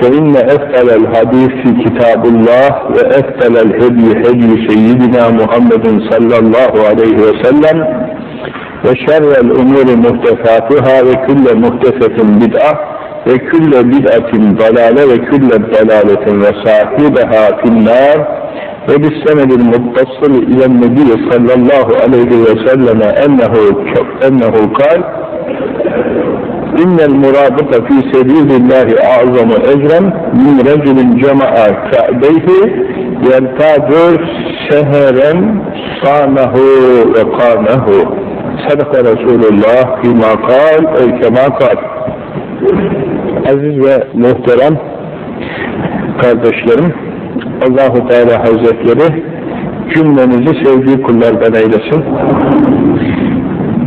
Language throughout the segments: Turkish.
فإن أفضل الحديث كتاب الله وأفضل الهدي هدي سيدنا محمد صلى الله عليه وسلم وشر الأمور محدثاتها وكل محدثة بدعة وكل بدعة ضلالة وكل ضلالة وصاحبها في النار وبالسند المتصل إلى النبي صلى الله عليه وسلم أنه أنه قال innel murabıta fi sebilillahi azamu ecran min reculin cema'a ka'beyhi yeltadu seheren sanahu ve kanehu sadaka Resulullah kima kal ey kema kal. Aziz ve muhterem kardeşlerim Allahu Teala Hazretleri cümlenizi sevdiği kullardan eylesin.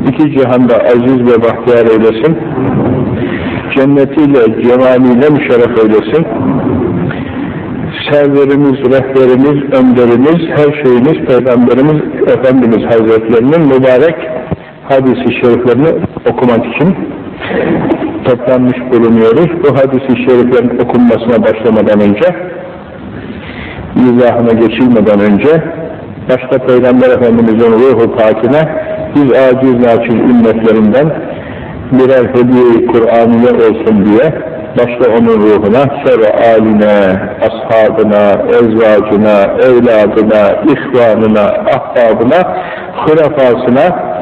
İki cihanda aziz ve bahtiyar eylesin. Cennetiyle, cemaliyle müşerref eylesin. Serverimiz, rehberimiz, önderimiz, her şeyimiz, Peygamberimiz, Efendimiz Hazretlerinin mübarek hadisi şeriflerini okumak için toplanmış bulunuyoruz. Bu hadisi şeriflerin okunmasına başlamadan önce, izahına geçilmeden önce, başta Peygamber Efendimiz'in ruhu pakine, biz aciz naçiz ümmetlerinden birer hediye Kur'an'ıya olsun diye, başta onun ruhuna, sonra aline, ashabına, ezvacına, evladına, ihvanına, ahbabına, hırafasına,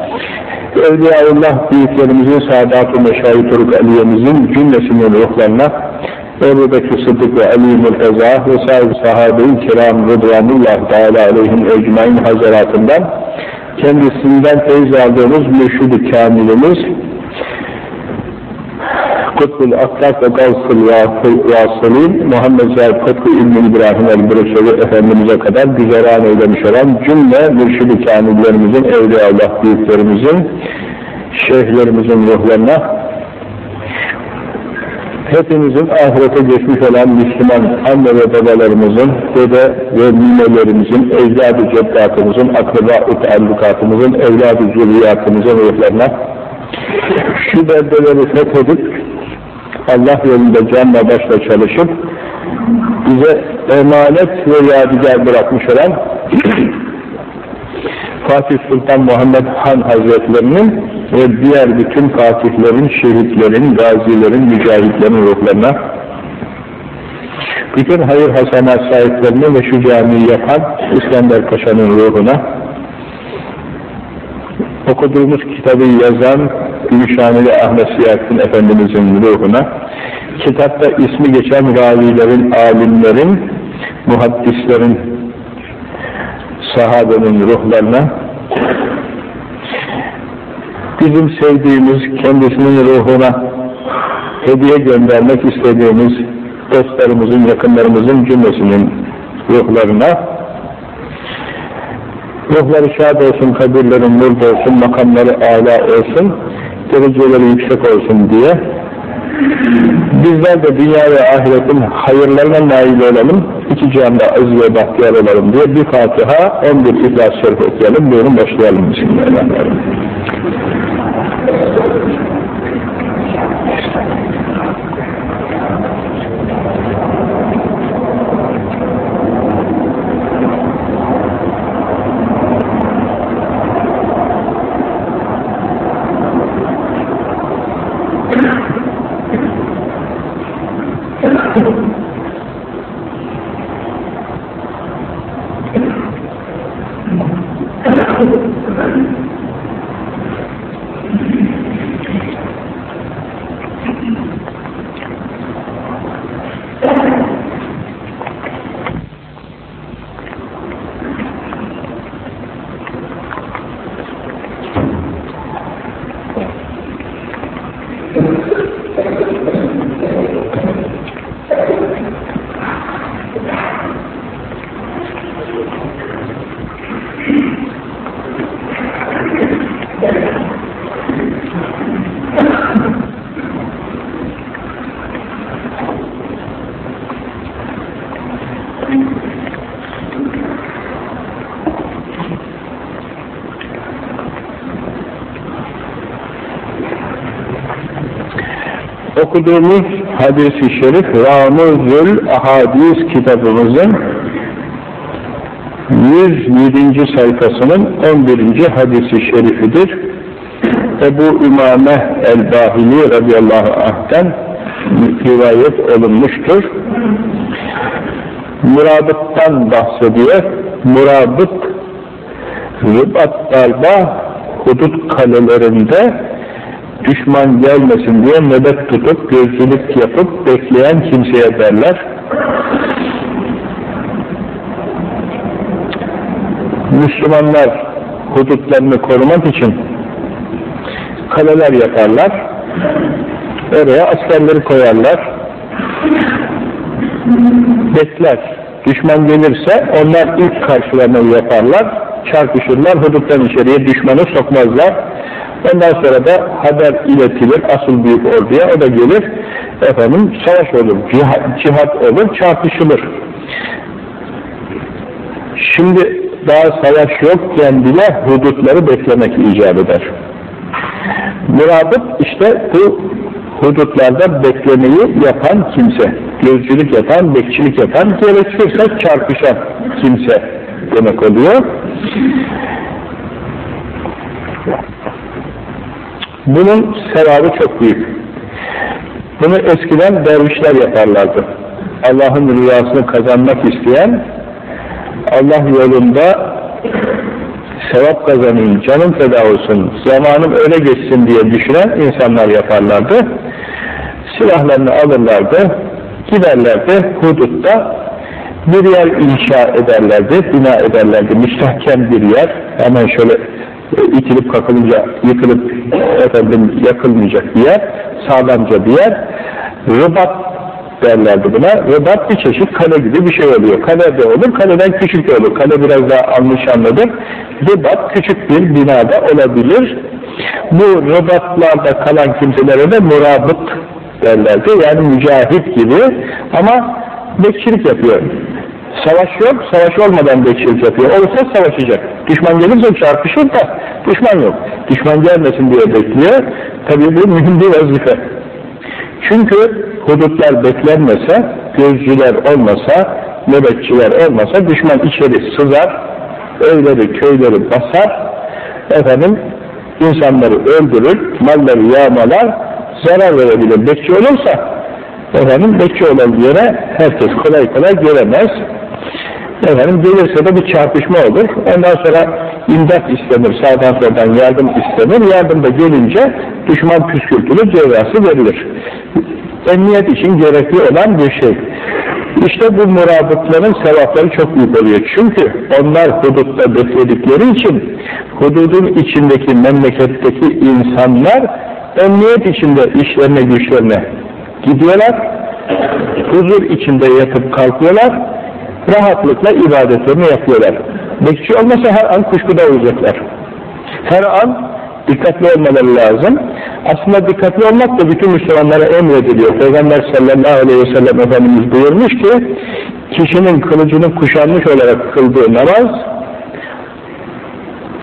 Evliyaullah büyüklerimizin, Sadat-ı Meşayi Turuk Aliye'mizin cümlesinin ruhlarına Ebu Bekir Sıddık ve Ali Murteza ve sahibi sahabe-i kiram Rıdvanullah Teala aleyhim ecmain hazaratından kendisinden teyze aldığımız mürşid-i kamilimiz Kutbul Aklak ve Gavsıl Vasılîn Muhammed Zahid Kutbu İbn İbrahim el-Buruşevi Efendimiz'e kadar güzeran eylemiş olan cümle mürşid-i kamillerimizin, Evliyaullah büyüklerimizin, şeyhlerimizin ruhlarına hepimizin ahirete geçmiş olan Müslüman anne ve babalarımızın, dede ve ninelerimizin, ecdad-ı ceddatımızın, akraba-ı teallukatımızın, evlad-ı zürriyatımızın ruhlarına şu beldeleri fethedip Allah yolunda canla başla çalışıp bize emanet ve yadigar bırakmış olan Fatih Sultan Muhammed Han Hazretlerinin ve diğer bütün fatihlerin, şehitlerin, gazilerin, mücahitlerin ruhlarına bütün hayır hasenat sahiplerine ve şu camiyi yapan İskender Paşa'nın ruhuna okuduğumuz kitabı yazan Gümüşhaneli Ahmet Siyahattin Efendimizin ruhuna, kitapta ismi geçen ravilerin, alimlerin, muhaddislerin, sahabenin ruhlarına, bizim sevdiğimiz, kendisinin ruhuna hediye göndermek istediğimiz dostlarımızın, yakınlarımızın cümlesinin ruhlarına, ruhları şad olsun, kabirlerin nur olsun, makamları âlâ olsun, dereceleri yüksek olsun diye bizler de dünya ve ahiretin hayırlarına nail olalım, iki cihanda aziz ve bahtiyar olalım diye bir Fatiha, on bir İhlas-ı Şerif okuyalım, buyurun başlayalım Bismillahirrahmanirrahim. Okuduğumuz hadisi şerif Ramuzül Ahadis kitabımızın 107. sayfasının 11. hadisi şerifidir. Ebu İmame el-Bahili radıyallahu anh'ten rivayet olunmuştur. Murabıttan bahsediyor. Murabıt Rıbat darba hudut kalelerinde düşman gelmesin diye nöbet tutup gözcülük yapıp bekleyen kimseye derler. Müslümanlar hudutlarını korumak için kaleler yaparlar. Oraya askerleri koyarlar. Bekler. Düşman gelirse onlar ilk karşılamayı yaparlar. Çarpışırlar. Huduttan içeriye düşmanı sokmazlar. Ondan sonra da haber iletilir asıl büyük orduya. O da gelir. Efendim savaş olur. Cihat, olur. Çarpışılır. Şimdi daha savaş yokken bile hudutları beklemek icap eder. Murabıt işte bu hudutlarda beklemeyi yapan kimse, gözcülük yapan, bekçilik yapan, gerekirse çarpışan kimse demek oluyor. Bunun sevabı çok büyük. Bunu eskiden dervişler yaparlardı. Allah'ın rüyasını kazanmak isteyen, Allah yolunda sevap kazanayım, canım feda olsun, zamanım öyle geçsin diye düşünen insanlar yaparlardı. Silahlarını alırlardı, giderlerdi hudutta bir yer inşa ederlerdi, bina ederlerdi, müstahkem bir yer, hemen şöyle itilip kakılınca yıkılıp efendim yakılmayacak bir yer, sağlamca bir yer, rıbat derlerdi buna. Rıbat bir çeşit kale gibi bir şey oluyor. Kale de olur, kaleden küçük de olur. Kale biraz daha anlaşanlıdır. Rıbat küçük bir binada olabilir. Bu rıbatlarda kalan kimselere de murabıt derlerdi. Yani mücahit gibi ama bekçilik yapıyor. Savaş yok, savaş olmadan bekçilik yapıyor. Olursa savaşacak. Düşman gelirse çarpışır da düşman yok. Düşman gelmesin diye bekliyor. Tabii bu mühim bir vazife. Çünkü hudutlar beklenmese, gözcüler olmasa, nöbetçiler olmasa düşman içeri sızar, evleri, köyleri basar, efendim insanları öldürür, malları yağmalar, zarar verebilir. Bekçi olursa, efendim bekçi olan yere herkes kolay kolay göremez. Efendim gelirse de bir çarpışma olur. Ondan sonra imdat istenir, sağdan soldan yardım istenir. Yardım da gelince düşman püskürtülür, cezası verilir. Emniyet için gerekli olan bir şey. İşte bu murabıtların sevapları çok büyük oluyor. Çünkü onlar hudutta bekledikleri için hududun içindeki memleketteki insanlar emniyet içinde işlerine güçlerine gidiyorlar. Huzur içinde yatıp kalkıyorlar. Rahatlıkla ibadetlerini yapıyorlar. Bekçi olmasa her an kuşkuda olacaklar. Her an dikkatli olmaları lazım. Aslında dikkatli olmak da bütün Müslümanlara emrediliyor. Peygamber sallallahu aleyhi ve sellem Efendimiz buyurmuş ki kişinin kılıcını kuşanmış olarak kıldığı namaz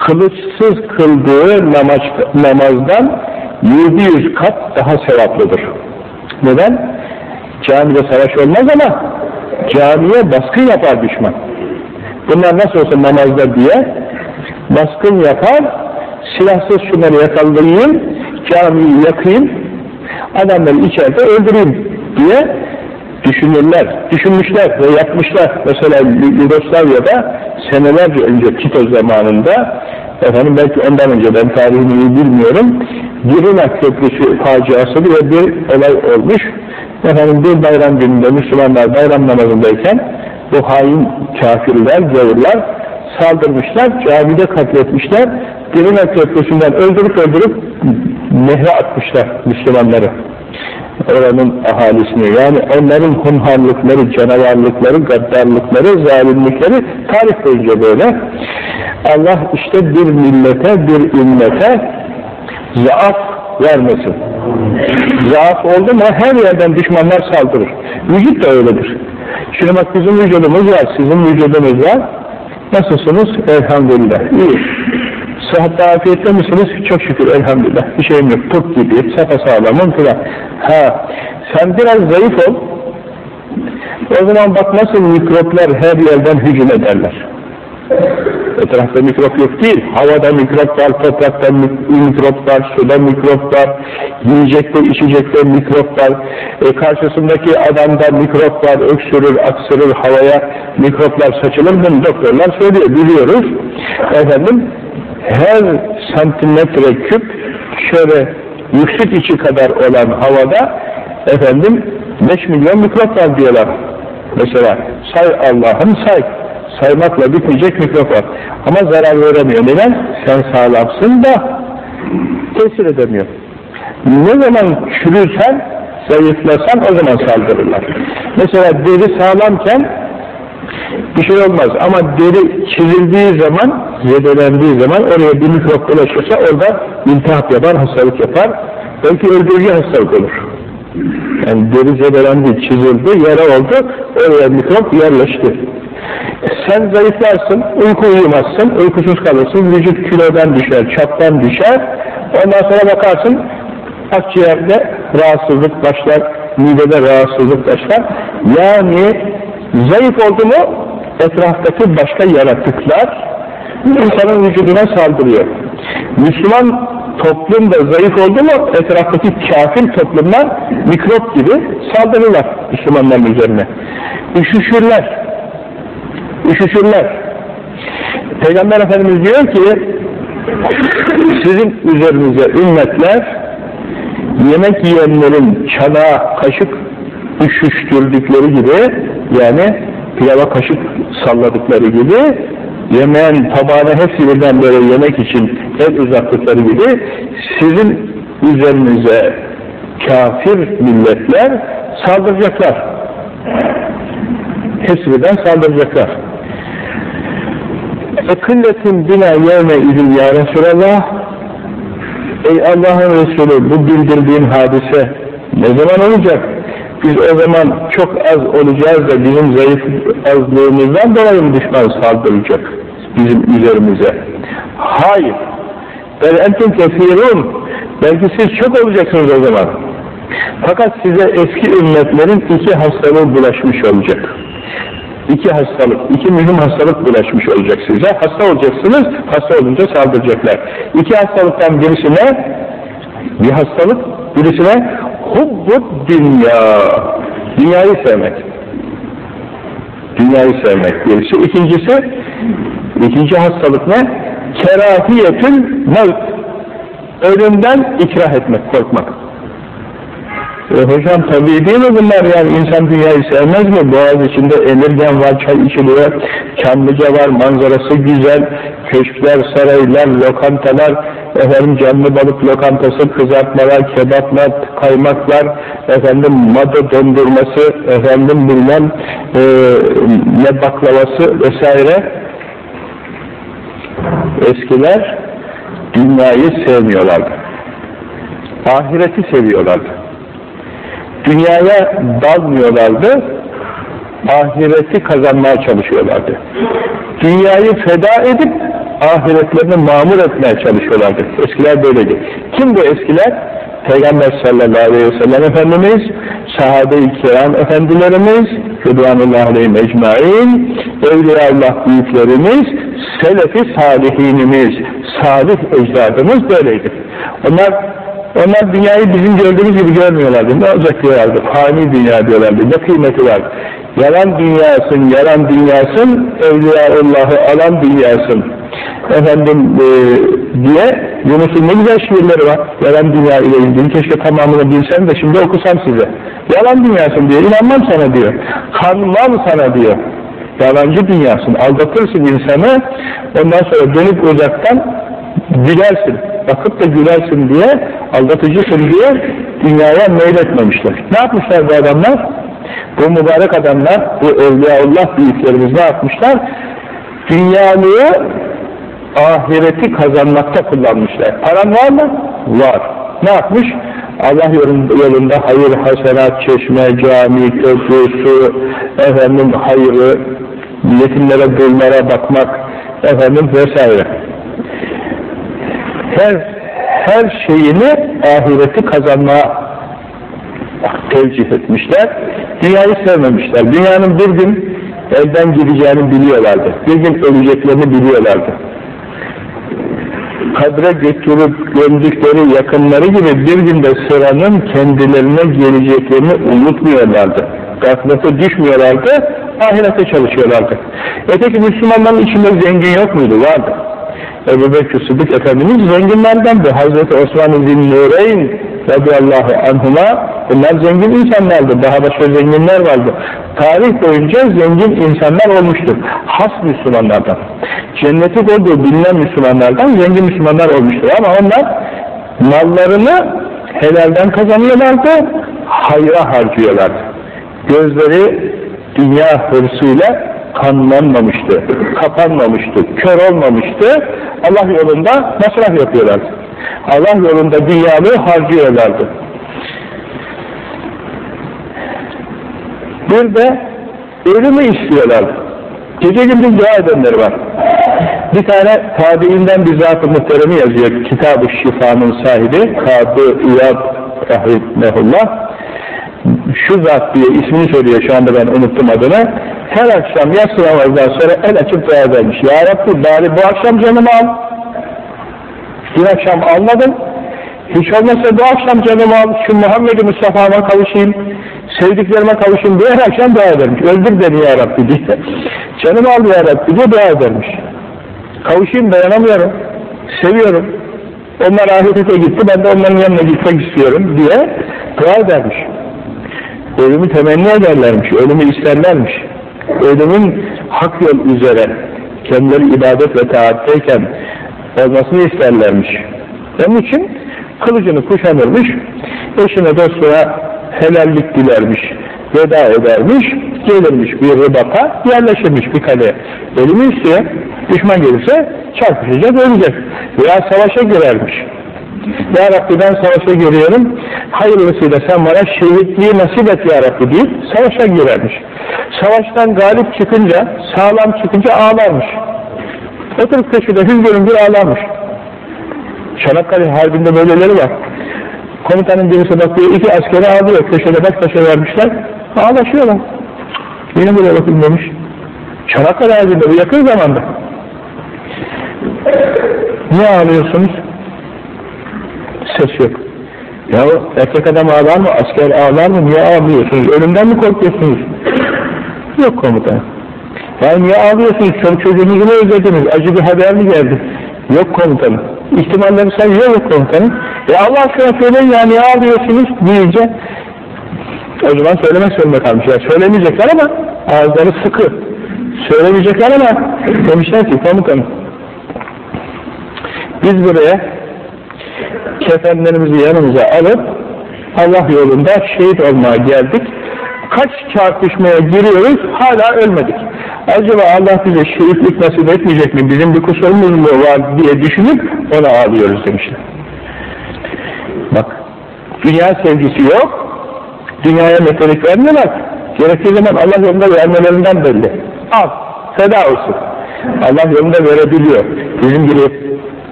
kılıçsız kıldığı namaz, namazdan yüzde yüz kat daha sevaplıdır. Neden? Camide savaş olmaz ama camiye baskın yapar düşman. Bunlar nasıl olsa namazda diye baskın yapar, silahsız şunları yakalayayım, camiyi yakayım, adamları içeride öldüreyim diye düşünürler, düşünmüşler ve yapmışlar. Mesela Yugoslavya'da senelerce önce Tito zamanında efendim belki ondan önce ben tarihini bilmiyorum Girina Köprüsü faciası diye bir olay olmuş. Efendim bir bayram gününde Müslümanlar bayram namazındayken bu hain kafirler, gavurlar saldırmışlar, camide katletmişler. Girina Köprüsü'nden öldürüp öldürüp nehre atmışlar Müslümanları. Oranın ahalisini. Yani onların hunharlıkları, canavarlıkları, gaddarlıkları, zalimlikleri tarih boyunca böyle. Allah işte bir millete, bir ümmete zaaf vermesin. Zaaf oldu mu her yerden düşmanlar saldırır. Vücut da öyledir. Şimdi bak bizim vücudumuz var, sizin vücudunuz var. Nasılsınız? Elhamdülillah. İyi. Sıhhatta afiyette misiniz? Çok şükür elhamdülillah. Bir şeyim yok. Tıp gibi, sapasağlamım filan. Ha, Sen biraz zayıf ol. O zaman bak nasıl mikroplar her yerden hücum ederler. Etrafta mikrop yok değil. Havada mikrop var, toprakta mikrop var, suda mikrop var, yiyecekte, içecekte mikrop var. E, karşısındaki adamda mikrop var, öksürür, aksırır, havaya mikroplar saçılır. Bunu doktorlar söylüyor, biliyoruz. Efendim, her santimetre küp şöyle yüksek içi kadar olan havada efendim 5 milyon mikrop var diyorlar. Mesela say Allah'ım say saymakla bitmeyecek mikrop var. Ama zarar veremiyor. Neden? Sen sağlamsın da tesir edemiyor. Ne zaman çürürsen, zayıflasan o zaman saldırırlar. Mesela deri sağlamken bir şey olmaz ama deri çizildiği zaman, zedelendiği zaman oraya bir mikrop ulaşırsa orada iltihap yapar, hastalık yapar. Belki öldürücü hastalık olur. Yani deri zedelendi, çizildi, yara oldu, oraya mikrop yerleşti. Sen zayıflarsın, uyku uyumazsın, uykusuz kalırsın, vücut kilodan düşer, çaptan düşer. Ondan sonra bakarsın, akciğerde rahatsızlık başlar, midede rahatsızlık başlar. Yani zayıf oldu mu, etraftaki başka yaratıklar insanın vücuduna saldırıyor. Müslüman toplum da zayıf oldu mu, etraftaki kafir toplumlar mikrop gibi saldırırlar Müslümanların üzerine. Üşüşürler, üşüşürler. Peygamber Efendimiz diyor ki sizin üzerinize ümmetler yemek yiyenlerin çanağa kaşık üşüştürdükleri gibi yani pilava kaşık salladıkları gibi yemeğin tabağına hepsi birden böyle yemek için el uzattıkları gibi sizin üzerinize kafir milletler saldıracaklar. Hepsi birden saldıracaklar. Ekilletin bina yevme izin ya Resulallah Ey Allah'ın Resulü bu bildirdiğin hadise ne zaman olacak? Biz o zaman çok az olacağız da bizim zayıf azlığımızdan dolayı mı düşman saldıracak bizim üzerimize? Hayır. Ben entum kefirun. Belki siz çok olacaksınız o zaman. Fakat size eski ümmetlerin iki hastalığı bulaşmış olacak iki hastalık, iki mühim hastalık bulaşmış olacak size. Hasta olacaksınız, hasta olunca saldıracaklar. İki hastalıktan birisine bir hastalık, birisine hubbud dünya, dünyayı sevmek. Dünyayı sevmek birisi. İkincisi, ikinci hastalık ne? Kerahiyetül mevt. Ölümden ikrah etmek, korkmak. E, hocam tabii değil mi bunlar yani insan dünyayı sevmez mi? Boğaz içinde emirgen var, çay içiliyor, Çamlıca var, manzarası güzel, köşkler, saraylar, lokantalar, efendim canlı balık lokantası, kızartmalar, kebaplar, kaymaklar, efendim mado dondurması, efendim bilmem e, ne baklavası vesaire. Eskiler dünyayı sevmiyorlardı. Ahireti seviyorlardı dünyaya dalmıyorlardı, ahireti kazanmaya çalışıyorlardı. Dünyayı feda edip ahiretlerini mamur etmeye çalışıyorlardı. Eskiler böyleydi. Kim bu eskiler? Peygamber sallallahu aleyhi ve sellem Efendimiz, sahabe-i kiram efendilerimiz, Rıdvanullah aleyhi mecmain, Evliyaullah büyüklerimiz, Selefi salihinimiz, salih ecdadımız böyleydi. Onlar onlar dünyayı bizim gördüğümüz gibi görmüyorlardı. Ne olacak diyorlardı. Fani dünya diyorlardı. Ne kıymeti var. Yalan dünyasın, yalan dünyasın, Evliyaullah'ı alan dünyasın. Efendim e, diye Yunus'un ne güzel şiirleri var. Yalan dünya ile ilgili. Keşke tamamını bilsem de şimdi okusam size. Yalan dünyasın diyor. İnanmam sana diyor. Kanmam sana diyor. Yalancı dünyasın. Aldatırsın insanı. Ondan sonra dönüp uzaktan gülersin bakıp da gülersin diye, aldatıcısın diye dünyaya meyletmemişler. Ne yapmışlar bu adamlar? Bu mübarek adamlar, bu Evliyaullah büyüklerimiz ne yapmışlar? Dünyalığı ahireti kazanmakta kullanmışlar. Paran var mı? Var. Ne yapmış? Allah yolunda hayır, hasenat, çeşme, cami, köprü, su, efendim hayırı, yetimlere, dullara bakmak, efendim vesaire her her şeyini ahireti kazanmaya tevcih etmişler. Dünyayı sevmemişler. Dünyanın bir gün elden gideceğini biliyorlardı. Bir gün öleceklerini biliyorlardı. Kadre götürüp gömdükleri yakınları gibi bir günde sıranın kendilerine geleceklerini unutmuyorlardı. Gaflete düşmüyorlardı, ahirete çalışıyorlardı. Öteki Müslümanların içinde zengin yok muydu? Vardı. Ebu Bekir Sıddık Efendimiz zenginlerdendi. Hazreti Osman-ı Zinnureyn radıyallahu anhuma bunlar zengin insanlardı. Daha başka zenginler vardı. Tarih boyunca zengin insanlar olmuştur. Has Müslümanlardan. Cenneti koyduğu bilinen Müslümanlardan zengin Müslümanlar olmuştur. Ama onlar mallarını helalden kazanıyorlardı, hayra harcıyorlardı. Gözleri dünya hırsıyla kanlanmamıştı, kapanmamıştı, kör olmamıştı. Allah yolunda masraf yapıyorlardı. Allah yolunda dünyalı harcıyorlardı. Bir de ölümü istiyorlardı. Gece gündüz dua edenler var. Bir tane tabiinden bir zat-ı muhteremi yazıyor. Kitab-ı Şifa'nın sahibi Kadı İyad Rahimehullah şu zat diye ismini söylüyor şu anda ben unuttum adını. Her akşam yatsı namazdan sonra el açıp dua edermiş. Ya Rabbi bari bu akşam canımı al. Dün akşam almadım. Hiç olmazsa bu akşam canımı al. Şu Muhammed-i Mustafa'ma kavuşayım. Sevdiklerime kavuşayım diye her akşam dua edermiş. Öldür beni Ya Rabbi diye. Canımı al Ya Rabbi diye dua edermiş. Kavuşayım dayanamıyorum. Seviyorum. Onlar ahirete gitti, ben de onların yanına gitmek istiyorum diye dua edermiş. Ölümü temenni ederlermiş, ölümü isterlermiş. Ölümün hak yol üzere kendileri ibadet ve taatteyken olmasını isterlermiş. Onun için kılıcını kuşanırmış, eşine dostuna helallik dilermiş, veda edermiş, gelirmiş bir rıbata, yerleşirmiş bir kaleye. Ölümü istiyor, düşman gelirse çarpışacak, ölecek. Veya savaşa girermiş. Ya Rabbi ben savaşa giriyorum, hayırlısıyla sen bana şehitliği nasip et Ya Rabbi deyip savaşa girermiş. Savaştan galip çıkınca, sağlam çıkınca ağlarmış. Oturup köşede hüngür hüngür ağlarmış. Çanakkale Harbi'nde böyleleri var. Komutanın birisi bakıyor, iki askeri ağlıyor, köşede baş başa vermişler, ağlaşıyorlar. Yine böyle bakın demiş. Çanakkale Harbi'nde bu yakın zamanda. Niye ağlıyorsunuz? Ses yok. Ya erkek adam ağlar mı? Asker ağlar mı? Niye ağlıyorsunuz? Ölümden mi korkuyorsunuz? Yok komutan. Ya niye ağlıyorsunuz? Çoluk çocuğunuzu mu özlediniz? Acı bir haber mi geldi? Yok komutanım. İhtimalleri sayıyor yok komutanım. E Allah aşkına söyleyin ya niye ağlıyorsunuz deyince o zaman söylemek zorunda kalmış. Ya söylemeyecekler ama ağızları sıkı. Söylemeyecekler ama demişler ki komutanım biz buraya kefenlerimizi yanımıza alıp Allah yolunda şehit olmaya geldik. Kaç çarpışmaya giriyoruz hala ölmedik. Acaba Allah bize şehitlik nasip etmeyecek mi? Bizim bir kusurumuz mu var diye düşünüp ona ağlıyoruz demişler. Bak dünya sevgisi yok. Dünyaya metodik vermiyorlar. Gerektiği zaman Allah yolunda vermelerinden belli. Al, feda olsun. Allah yolunda verebiliyor. Bizim gibi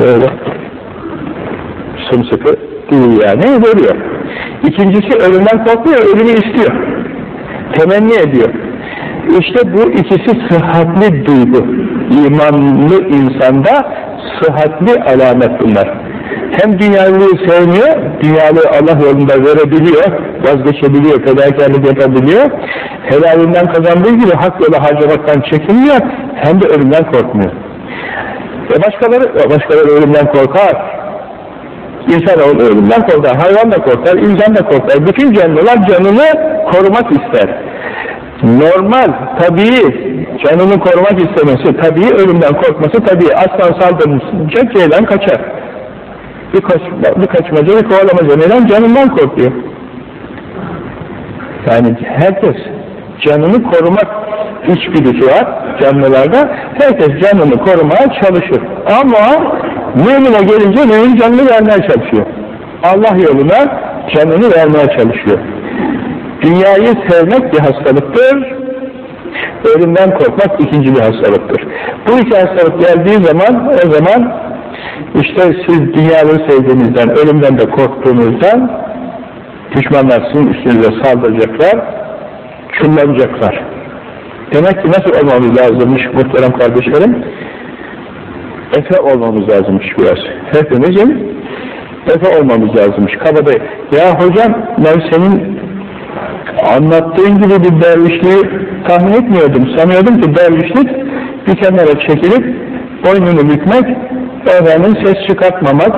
böyle sımsıkı değil yani, veriyor. İkincisi ölümden korkmuyor, ölümü istiyor. Temenni ediyor. İşte bu ikisi sıhhatli duygu. İmanlı insanda sıhhatli alamet bunlar. Hem dünyalıyı sevmiyor, dünyalı Allah yolunda verebiliyor, vazgeçebiliyor, fedakarlık yapabiliyor. Helalinden kazandığı gibi hak yola harcamaktan çekinmiyor, hem de ölümden korkmuyor. E başkaları, başkaları ölümden korkar. İnsanoğlu ölümden korkar, hayvan da korkar, insan da korkar. Bütün canlılar canını korumak ister. Normal, tabii canını korumak istemesi, tabii ölümden korkması tabii. Aslan saldırınca ceylan kaçar. Bir, kaç, bir kaçmaca, bir kovalamaca. Neden? Canından korkuyor. Yani herkes canını korumak içgüdüsü var canlılarda. Herkes canını korumaya çalışır. Ama mümine gelince mümin canını vermeye çalışıyor. Allah yoluna canını vermeye çalışıyor. Dünyayı sevmek bir hastalıktır. Ölümden korkmak ikinci bir hastalıktır. Bu iki hastalık geldiği zaman o zaman işte siz dünyaları sevdiğinizden, ölümden de korktuğunuzdan Düşmanlar sizin üstünüze saldıracaklar, çullanacaklar. Demek ki nasıl olmamız lazımmış muhterem kardeşlerim? Efe olmamız lazımmış biraz. Hepimizin efe olmamız lazımmış. Kabadayı. Ya hocam ben senin anlattığın gibi bir dervişliği tahmin etmiyordum. Sanıyordum ki dervişlik bir kenara çekilip boynunu bükmek, efendim ses çıkartmamak,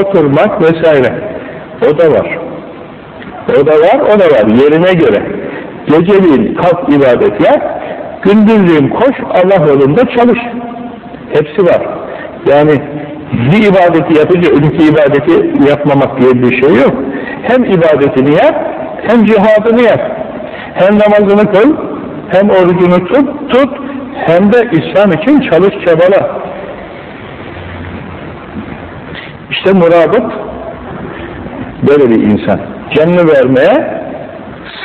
oturmak vesaire. O da var. O da var, o da var. Yerine göre. Geceliğin kalk ibadet yap, gündüzlüğün koş, Allah yolunda çalış. Hepsi var. Yani bir ibadeti yapınca öbürki ibadeti yapmamak diye bir şey yok. Hem ibadetini yap, hem cihadını yap. Hem namazını kıl, hem orucunu tut, tut, hem de İslam için çalış çabala. İşte murabıt böyle bir insan. Canını vermeye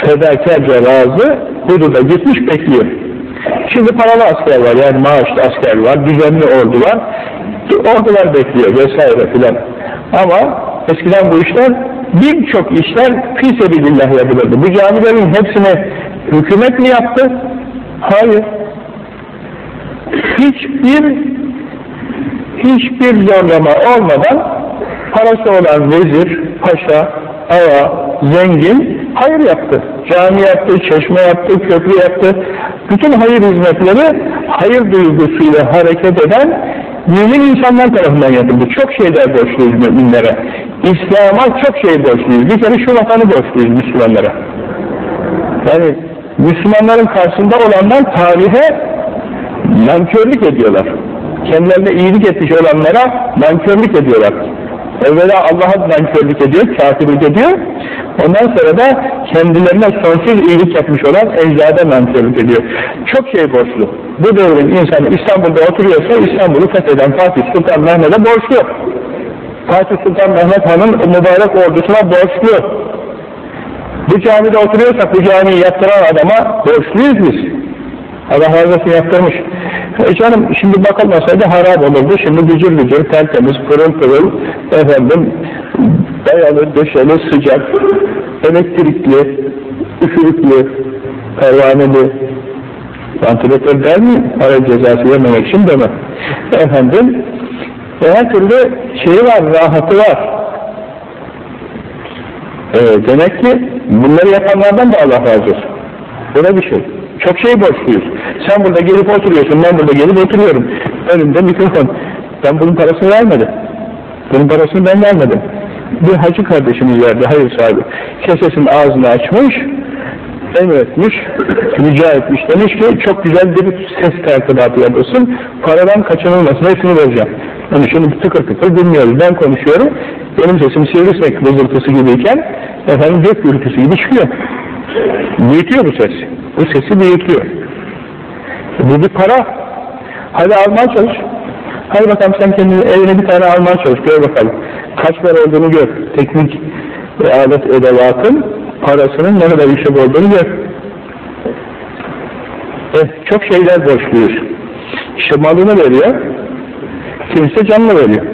fedakarca razı, hududa gitmiş bekliyor. Şimdi paralı asker var, yani maaşlı asker var, düzenli ordu var, ordular bekliyor vesaire filan. Ama eskiden bu işler, birçok işler fisebilillah yapılırdı. Bu camilerin hepsini hükümet mi yaptı? Hayır. Hiçbir hiçbir zorlama olmadan parası olan vezir, paşa, ağa, zengin hayır yaptı. Cami yaptı, çeşme yaptı, köprü yaptı. Bütün hayır hizmetleri hayır duygusuyla hareket eden mümin insanlar tarafından yapıldı. Çok şeyler borçluyuz müminlere. İslam'a çok şey borçluyuz. Bir kere şu vatanı borçluyuz Müslümanlara. Yani Müslümanların karşısında olanlar tarihe nankörlük ediyorlar. Kendilerine iyilik etmiş olanlara nankörlük ediyorlar. Evvela Allah'a nankörlük ediyor, kafirlik ediyor. Ondan sonra da kendilerine sonsuz iyilik yapmış olan ecdada nankörlük ediyor. Çok şey borçlu. Bu devrin insanı İstanbul'da oturuyorsa İstanbul'u fetheden Fatih Sultan Mehmet'e borçlu. Fatih Sultan Mehmet Han'ın mübarek ordusuna borçlu. Bu camide oturuyorsak bu camiyi yaptıran adama borçluyuz biz. Allah razı yaptırmış. E canım şimdi bakılmasaydı harap olurdu. Şimdi gücür gücür, tertemiz, pırıl pırıl, efendim, dayalı, döşeli, sıcak, elektrikli, üfürüklü, pervaneli, vantilatör der mi? Para cezası yememek için demem. Efendim, e her türlü şeyi var, rahatı var. E, demek ki bunları yapanlardan da Allah razı olsun. Buna bir şey. Çok şey borçluyuz. Sen burada gelip oturuyorsun, ben burada gelip oturuyorum. Önümde mikrofon. Ben bunun parasını vermedim. Bunun parasını ben vermedim. Bir hacı kardeşimiz verdi, hayır sahibi. Kesesinin ağzını açmış, emretmiş, rica etmiş. Demiş ki çok güzel bir ses tertibatı yapılsın, paradan kaçınılmasın, hepsini vereceğim. Yani şunu tıkır tıkır dinliyoruz. Ben konuşuyorum, benim sesim sivrisinek vızıltısı gibiyken, efendim gök gürültüsü gibi çıkıyor. Büyütüyor bu ses. Bu sesi büyütüyor. Bu bir para. Hadi almaya çalış. Hadi bakalım sen kendine evine bir tane almaya çalış. Gör bakalım. Kaç para olduğunu gör. Teknik ve alet edevatın parasının ne kadar yüksek olduğunu gör. Eh, çok şeyler borçluyuz. İşte malını veriyor. Kimse canını veriyor.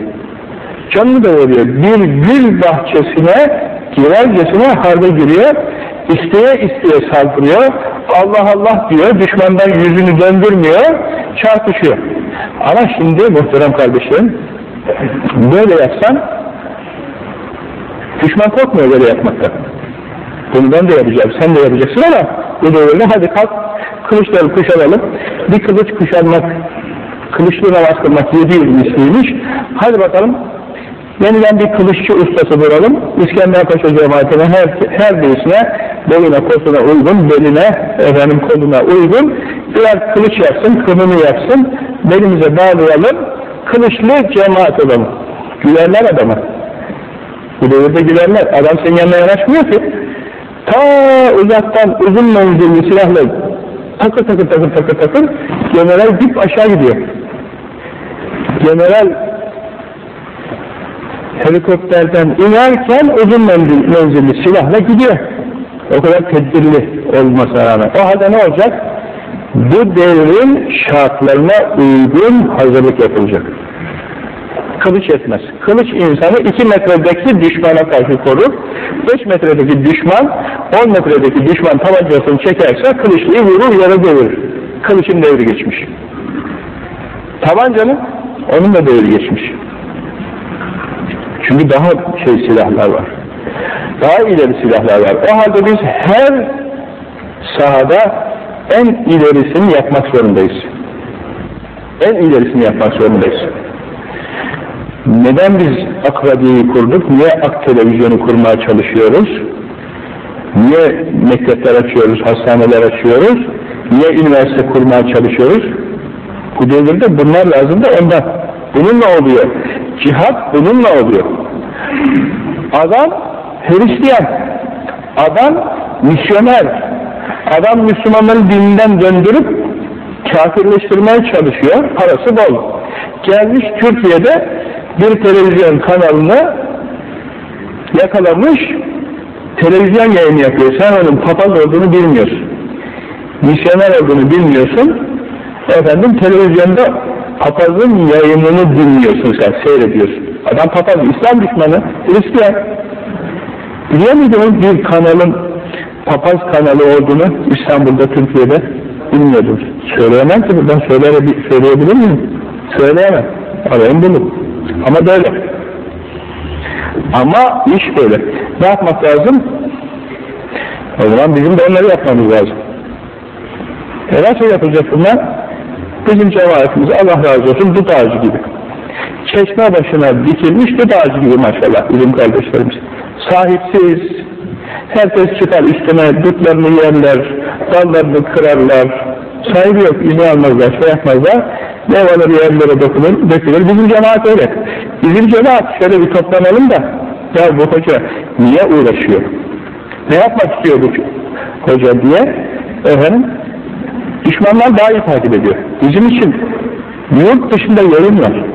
Canını da veriyor. Bir gül bahçesine girercesine harbe giriyor. İsteye isteye saldırıyor. Allah Allah diyor. Düşmandan yüzünü döndürmüyor. Çarpışıyor. Ama şimdi muhterem kardeşlerim böyle yapsan düşman korkmuyor böyle yapmaktan. Bunu ben de yapacağım. Sen de yapacaksın ama bu böyle hadi kalk kılıçları kuşanalım. Bir kılıç kuşanmak kılıçlı namaz kılmak yedi misliymiş. Hadi bakalım yeniden bir kılıççı ustası bulalım. İskender Paşa cemaatine her, her birisine boyuna posuna uygun, beline, efendim koluna uygun birer kılıç yapsın, kınını yapsın, belimize bağlayalım, kılıçlı cemaat olalım. Gülerler adamı. Bu devirde gülerler. Adam senin yanına yanaşmıyor ki. Ta uzaktan uzun menzilli silahla takır takır takır takır takır general dip aşağı gidiyor. General helikopterden inerken uzun menzil, menzilli silahla gidiyor. O kadar tedbirli olmasına rağmen. O halde ne olacak? Bu devrin şartlarına uygun hazırlık yapılacak. Kılıç yetmez. Kılıç insanı iki metredeki düşmana karşı korur. Beş metredeki düşman, on metredeki düşman tabancasını çekerse kılıçlıyı vurur, yere devirir. Kılıçın devri geçmiş. Tabancanın, onun da devri geçmiş. Çünkü daha şey silahlar var. Daha ileri silahlar var. O halde biz her sahada en ilerisini yapmak zorundayız. En ilerisini yapmak zorundayız. Neden biz Akradiye'yi kurduk? Niye Ak Televizyonu kurmaya çalışıyoruz? Niye mektepler açıyoruz, hastaneler açıyoruz? Niye üniversite kurmaya çalışıyoruz? Bu devirde bunlar lazım da ondan. Bununla oluyor. Cihat bununla oluyor. Adam Hristiyan, adam misyoner, adam Müslümanları dininden döndürüp kafirleştirmeye çalışıyor, parası bol. Gelmiş Türkiye'de bir televizyon kanalını yakalamış, televizyon yayını yapıyor. Sen onun papaz olduğunu bilmiyorsun. Misyoner olduğunu bilmiyorsun. Efendim televizyonda papazın yayınını dinliyorsun sen, seyrediyorsun. Adam papaz, İslam düşmanı, Hristiyan. Biliyor muydun bir kanalın papaz kanalı olduğunu İstanbul'da, Türkiye'de bilmiyordum. Söyleyemem ki buradan söyleyebilir, miyim? Söyleyemem. Arayın bunu. Ama böyle. Ama iş böyle. Ne yapmak lazım? O zaman bizim de onları yapmamız lazım. E nasıl yapılacak bunlar? Bizim cemaatimiz Allah razı olsun dut ağacı gibi. Çeşme başına dikilmiş dut ağacı gibi maşallah bizim kardeşlerimiz. Sahipsiz, herkes çıkar üstüne dutlarını yerler, dallarını kırarlar, sahibi yok, izin almazlar, şey yapmazlar, meyveleri yerlere dokunur, dökülür. Bizim cemaat öyle. Bizim cemaat şöyle bir toplanalım da, ya bu hoca niye uğraşıyor? Ne yapmak istiyor bu hoca diye, efendim, düşmanlar daha iyi takip ediyor. Bizim için yurt dışında yayın var.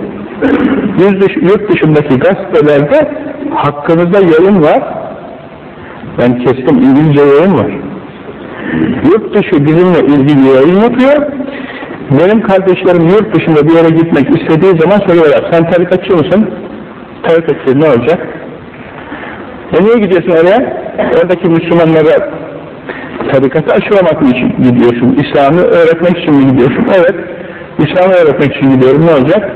Yurt dışındaki gazetelerde hakkınızda yayın var. Ben kestim İngilizce yayın var. Yurt dışı bizimle ilgili yayın yapıyor. Benim kardeşlerim yurt dışında bir yere gitmek istediği zaman soruyorlar. Sen tarikatçı mısın? Tarikatçı ne olacak? E niye gidiyorsun oraya? Oradaki Müslümanlara tarikatı aşılamak için gidiyorsun. İslam'ı öğretmek için mi gidiyorsun? Evet. İslam'ı öğretmek için gidiyorum. Ne olacak?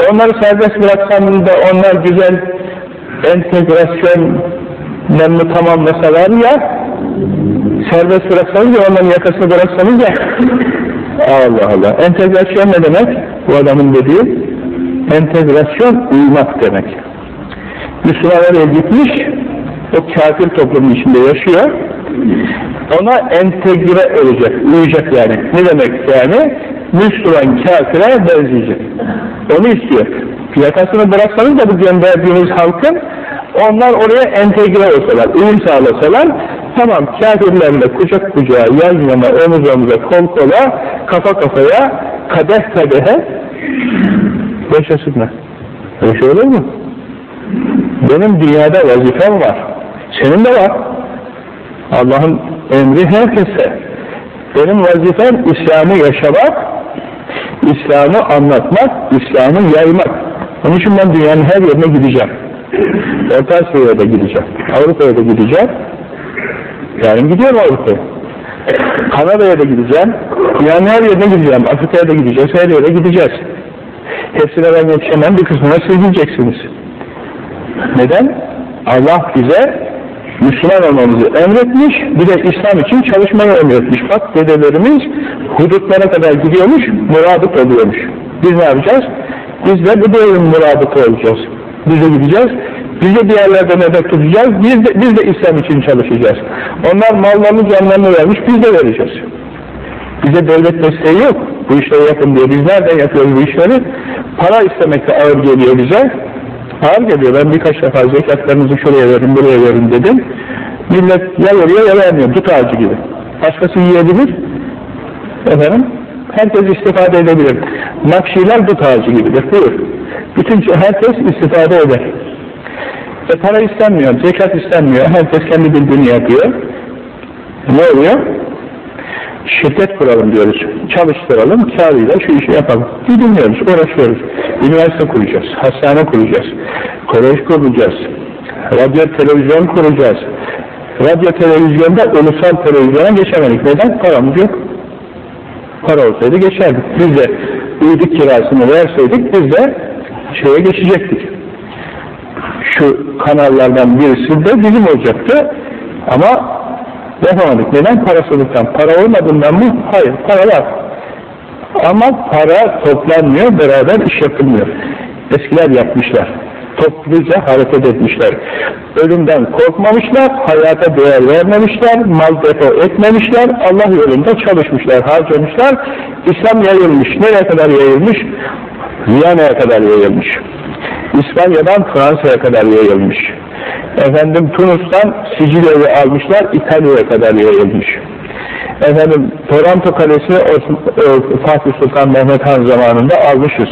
E onları serbest bıraksam da onlar güzel entegrasyonlarını tamamlasalar ya serbest bıraksanız ya onların yakasını bıraksanız ya Allah Allah. Entegrasyon ne demek? Bu adamın dediği entegrasyon uymak demek. Müslümanlar gitmiş o kafir toplumun içinde yaşıyor ona entegre olacak, uyacak yani. Ne demek yani? Müslüman kafire benzeyecek. Onu istiyor. Yakasını bıraksanız da bu gönderdiğiniz halkın onlar oraya entegre olsalar, uyum sağlasalar tamam kafirlerle kucak kucağa, yan yana, omuz omuza, kol kola, kafa kafaya, kadeh kadehe yaşasınlar. Öyle şey olur mu? Benim dünyada vazifem var. Senin de var. Allah'ın emri herkese. Benim vazifem İslam'ı yaşamak, İslam'ı anlatmak, İslam'ı yaymak. Onun için ben dünyanın her yerine gideceğim. Orta Asya'ya da gideceğim. Avrupa'ya da gideceğim. Yarın gidiyorum Avrupa'ya. Kanada'ya da gideceğim. Dünyanın her yerine gideceğim. Afrika'ya da gideceğiz. Her yere gideceğiz. Hepsine ben yetişemem. Bir kısmına siz gideceksiniz. Neden? Allah bize Müslüman olmamızı emretmiş, bir de İslam için çalışmayı emretmiş. Bak dedelerimiz hudutlara kadar gidiyormuş, murabıt oluyormuş. Biz ne yapacağız? Biz de bu devrin murabıtı olacağız. Biz de gideceğiz, biz de bir yerlerde tutacağız, biz de, biz de İslam için çalışacağız. Onlar mallarını, canlarını vermiş, biz de vereceğiz. Bize devlet desteği yok, bu işleri yapın diye. Biz nereden yapıyoruz bu işleri? Para istemek de ağır geliyor bize ağır geliyor. Ben birkaç defa zekatlarınızı şuraya verin, buraya verin dedim. Millet ya veriyor ya vermiyor. Dut ağacı gibi. Başkası yiyebilir. Efendim? Herkes istifade edebilir. Nakşiler dut ağacı gibidir. Buyur. Bütün herkes istifade eder. E para istenmiyor, zekat istenmiyor. Herkes kendi bildiğini yapıyor. Ne oluyor? Şirket kuralım diyoruz. Çalıştıralım, karıyla şu işi yapalım. Dinliyoruz, uğraşıyoruz. Üniversite kuracağız, hastane kuracağız, kolej kuracağız, radyo televizyon kuracağız. Radyo televizyonda ulusal televizyona geçemedik. Neden? Paramız yok. Para olsaydı geçerdik. Biz de uyuduk kirasını verseydik biz de şeye geçecektik. Şu kanallardan birisi de bizim olacaktı. Ama yapamadık. Neden? Parasızlıktan. Para olmadığından mı? Hayır. Para var. Ama para toplanmıyor, beraber iş yapılmıyor. Eskiler yapmışlar. Topluca hareket etmişler. Ölümden korkmamışlar, hayata değer vermemişler, mal depo etmemişler, Allah yolunda çalışmışlar, harcamışlar. İslam yayılmış. Nereye kadar yayılmış? Viyana'ya kadar yayılmış. İspanya'dan Fransa'ya kadar yayılmış. Efendim Tunus'tan Sicilya'yı almışlar, İtalya'ya kadar yayılmış. Efendim Toronto Kalesi'ni Fatih Sultan Mehmet Han zamanında almışız.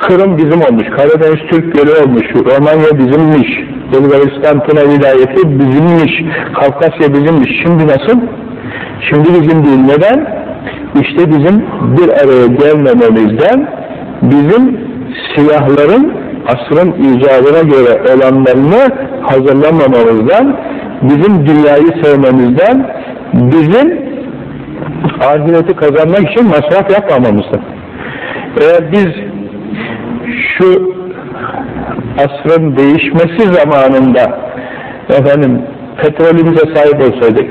Kırım bizim olmuş, Karadeniz Türk Gölü olmuş, Romanya bizimmiş, Bulgaristan Tuna vilayeti bizimmiş, Kafkasya bizimmiş. Şimdi nasıl? Şimdi bizim değil. Neden? İşte bizim bir araya gelmememizden, bizim siyahların asrın icadına göre olanlarını hazırlamamamızdan, bizim dünyayı sevmemizden, bizim ahireti kazanmak için masraf yapmamamızdan. Eğer biz şu asrın değişmesi zamanında efendim petrolümüze sahip olsaydık,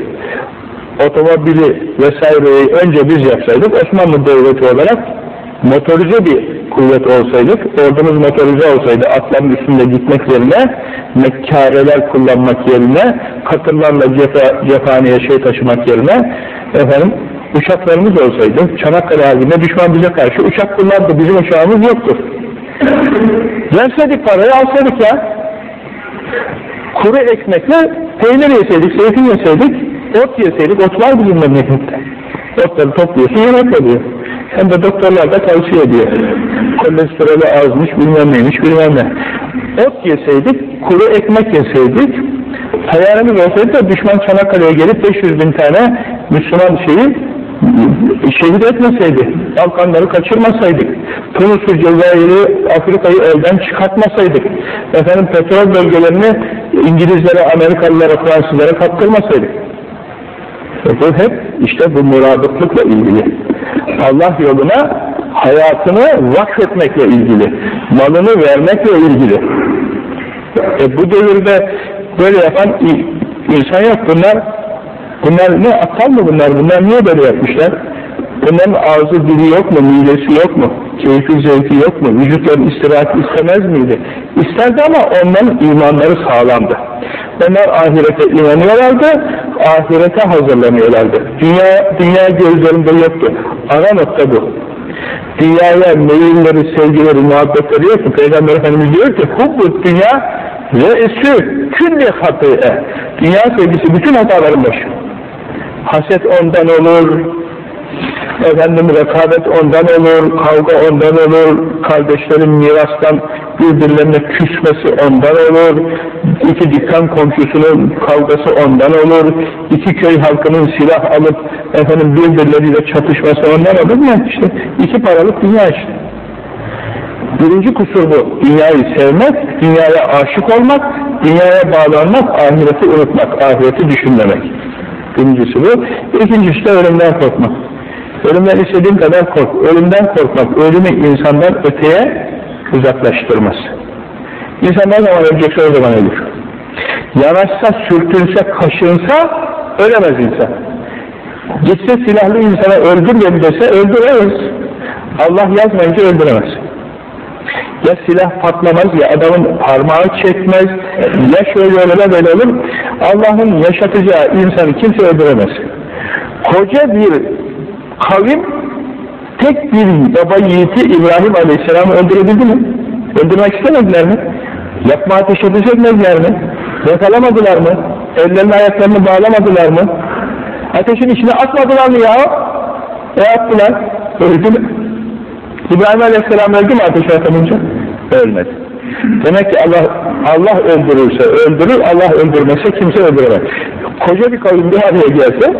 otomobili vesaireyi önce biz yapsaydık, Osmanlı Devleti olarak motorize bir kuvvet olsaydık, ordumuz motorize olsaydı, atların üstünde gitmek yerine, mekkareler kullanmak yerine, katırlarla cepha, cephaneye şey taşımak yerine, efendim, uçaklarımız olsaydı, Çanakkale Harbi'nde düşman bize karşı uçak kullandı, bizim uçağımız yoktur. Verseydik parayı alsaydık ya. Kuru ekmekle peynir yeseydik, zeytin yeseydik, ot yeseydik, ot var bizim memlekette. Otları topluyorsun, yemek oluyor. Hem de doktorlar da tavsiye ediyor. Kolesterolü azmış, bilmem neymiş, bilmem ne. Ot yeseydik, kuru ekmek yeseydik, hayalimiz olsaydı da düşman Çanakkale'ye gelip 500 bin tane Müslüman şeyi şehit etmeseydi, Balkanları kaçırmasaydık, Tunus'u, Cezayir'i, Afrika'yı elden çıkartmasaydık, efendim petrol bölgelerini İngilizlere, Amerikalılara, Fransızlara kaptırmasaydık. Bu hep işte bu muradıklıkla ilgili. Allah yoluna hayatını vakfetmekle ilgili, malını vermekle ilgili. E bu devirde böyle yapan insan yok. Bunlar Bunlar ne aptal mı bunlar? Bunlar niye böyle yapmışlar? Bunların ağzı dili yok mu? Midesi yok mu? Keyfi zevki yok mu? Vücutları istirahat istemez miydi? İsterdi ama onların imanları sağlamdı. Onlar ahirete inanıyorlardı, ahirete hazırlanıyorlardı. Dünya, dünya gözlerinde yoktu. Ara nokta bu. Dünyaya meyilleri, sevgileri, muhabbetleri yoktu. Peygamber Efendimiz diyor ki, hubbu dünya ve esü külli hatı'e. Dünya sevgisi bütün hataların başı. Haset ondan olur, efendim rekabet ondan olur, kavga ondan olur, kardeşlerin mirastan birbirlerine küsmesi ondan olur, iki dükkan komşusunun kavgası ondan olur, iki köy halkının silah alıp efendim birbirleriyle çatışması ondan olur ya işte iki paralık dünya işte. Birinci kusur bu. Dünyayı sevmek, dünyaya aşık olmak, dünyaya bağlanmak, ahireti unutmak, ahireti düşünmemek. Birincisi bu. İkincisi de ölümden korkmak. Ölümden istediğin kadar kork. Ölümden korkmak, ölümü insandan öteye uzaklaştırmaz. İnsan ne zaman ölecekse o zaman ölür. Yanaşsa, sürtünse, kaşınsa ölemez insan. Gitse silahlı insana öldür beni dese öldüremez. Allah yazmayınca öldüremez. Ya silah patlamaz ya adamın parmağı çekmez ya şöyle ya böyle olur. Allah'ın yaşatacağı insanı kimse öldüremez. Koca bir kavim tek bir baba yiğiti İbrahim Aleyhisselam'ı öldürebildi mi? Öldürmek istemediler mi? Yapma ateş edecekler mi? Yakalamadılar mı? Ellerini ayaklarını bağlamadılar mı? Ateşin içine atmadılar mı ya? E attılar. Öldü mü? İbrahim Aleyhisselam öldü mü ateşe atılınca? Ölmedi. Demek ki Allah Allah öldürürse öldürür, Allah öldürmezse kimse öldüremez. Koca bir kavim bir araya gelse,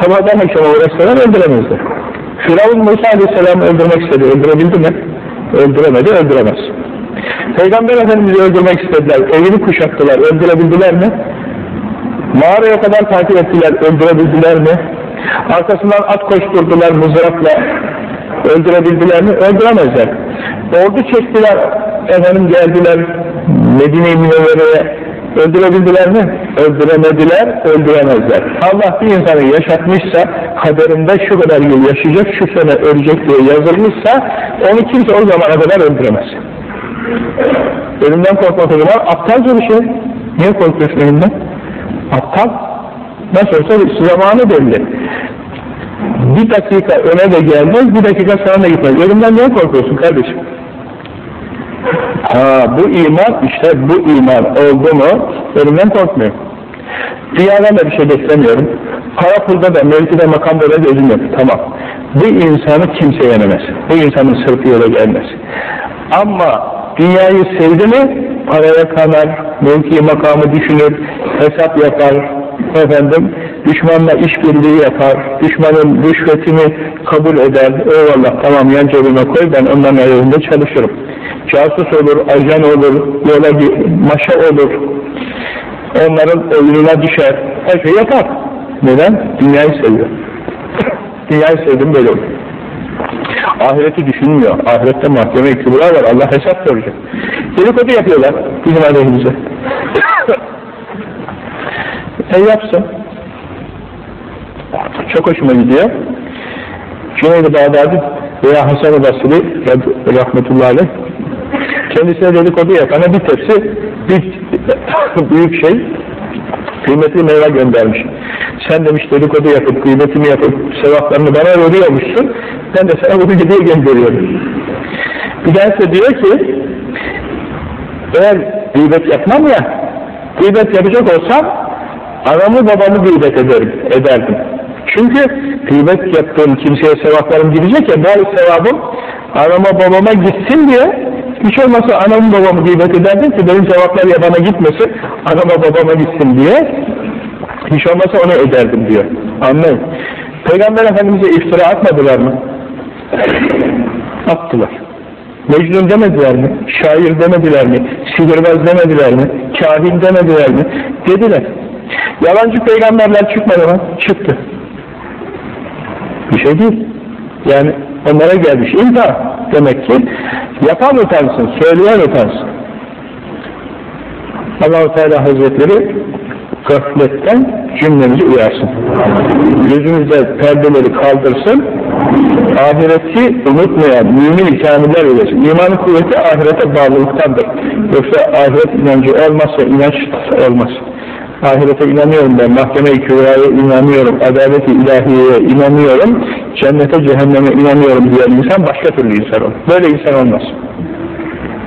Sabahdan akşama uğraşsalar öldüremezler. Firavun Musa Aleyhisselam'ı öldürmek istedi. Öldürebildi mi? Öldüremedi, öldüremez. Peygamber Efendimiz'i öldürmek istediler. Evini kuşattılar. Öldürebildiler mi? Mağaraya kadar takip ettiler. Öldürebildiler mi? Arkasından at koşturdular mızrakla. Öldürebildiler mi? Öldüremezler. Ordu çektiler. Efendim geldiler Medine-i Münevvere'ye Öldürebildiler mi? Öldüremediler, öldüremezler. Allah bir insanı yaşatmışsa, kaderinde şu kadar yıl yaşayacak, şu sene ölecek diye yazılmışsa, onu kimse o zamana kadar öldüremez. Ölümden korkmak o aptalca bir şey. Niye korkuyorsun ölümden? Aptal. Nasıl olsa zamanı belli. Bir dakika öne de gelmez, bir dakika sana da gitmez. Ölümden niye korkuyorsun kardeşim? Ha bu iman işte bu iman oldu mu ölümden korkmuyor. Dünyadan da bir şey beklemiyorum. Para pulda da, mevkide, makamda da gözüm yok. Tamam. Bu insanı kimse yenemez. Bu insanın sırtı yola gelmez. Ama dünyayı sevdi mi paraya kanar, mevki makamı düşünür, hesap yapar, efendim düşmanla işbirliği yapar, düşmanın rüşvetini kabul eder, eyvallah tamam yan cebime koy ben onların ayarında çalışırım. Casus olur, ajan olur, yola bir maşa olur, onların oyununa düşer, her şeyi yapar. Neden? Dünyayı seviyor. Dünyayı sevdim böyle olur. Ahireti düşünmüyor. Ahirette mahkeme-i var. Allah hesap görecek. Dedikodu yapıyorlar bizim aleyhimize. e yapsın. Çok hoşuma gidiyor. Cüneyd-i Bağdadi veya Hasan-ı Basri rahmetullahi aleyh kendisine dedikodu yapana bir tepsi bir büyük şey kıymetli meyve göndermiş. Sen demiş dedikodu yapıp, kıymetimi yapıp, sevaplarını bana veriyormuşsun, ben de sana bunu hediye gönderiyorum. Bir tanesi diyor ki, eğer gıybet yapmam ya, gıybet yapacak olsam, anamı babamı gıybet ederim, ederdim. Çünkü gıybet yaptığım kimseye sevaplarım gidecek ya, bari sevabım anama babama gitsin diye hiç olmazsa anamı babamı gıybet ederdim ki benim sevaplar ya bana gitmesin, anama babama gitsin diye hiç olmazsa onu ederdim diyor. Anlayın. Peygamber Efendimiz'e iftira atmadılar mı? Attılar. Mecnun demediler mi? Şair demediler mi? Sihirbaz demediler mi? Kahin demediler mi? Dediler. Yalancı peygamberler çıkmadı mı? Çıktı. Bir şey değil. Yani onlara gelmiş imtihan. Demek ki yapan utansın, söyleyen utansın. Allah-u Teala Hazretleri gafletten cümlemizi uyarsın. Gözümüzde perdeleri kaldırsın, ahireti unutmayan mümin kamiller eylesin. İmanın kuvveti ahirete bağlılıktandır. Yoksa ahiret inancı olmazsa inanç olmaz. Ahirete inanıyorum ben, mahkeme-i kübraya inanıyorum, adalet-i ilahiyeye inanıyorum, cennete cehenneme inanıyorum diyen insan başka türlü insan olur. Böyle insan olmaz.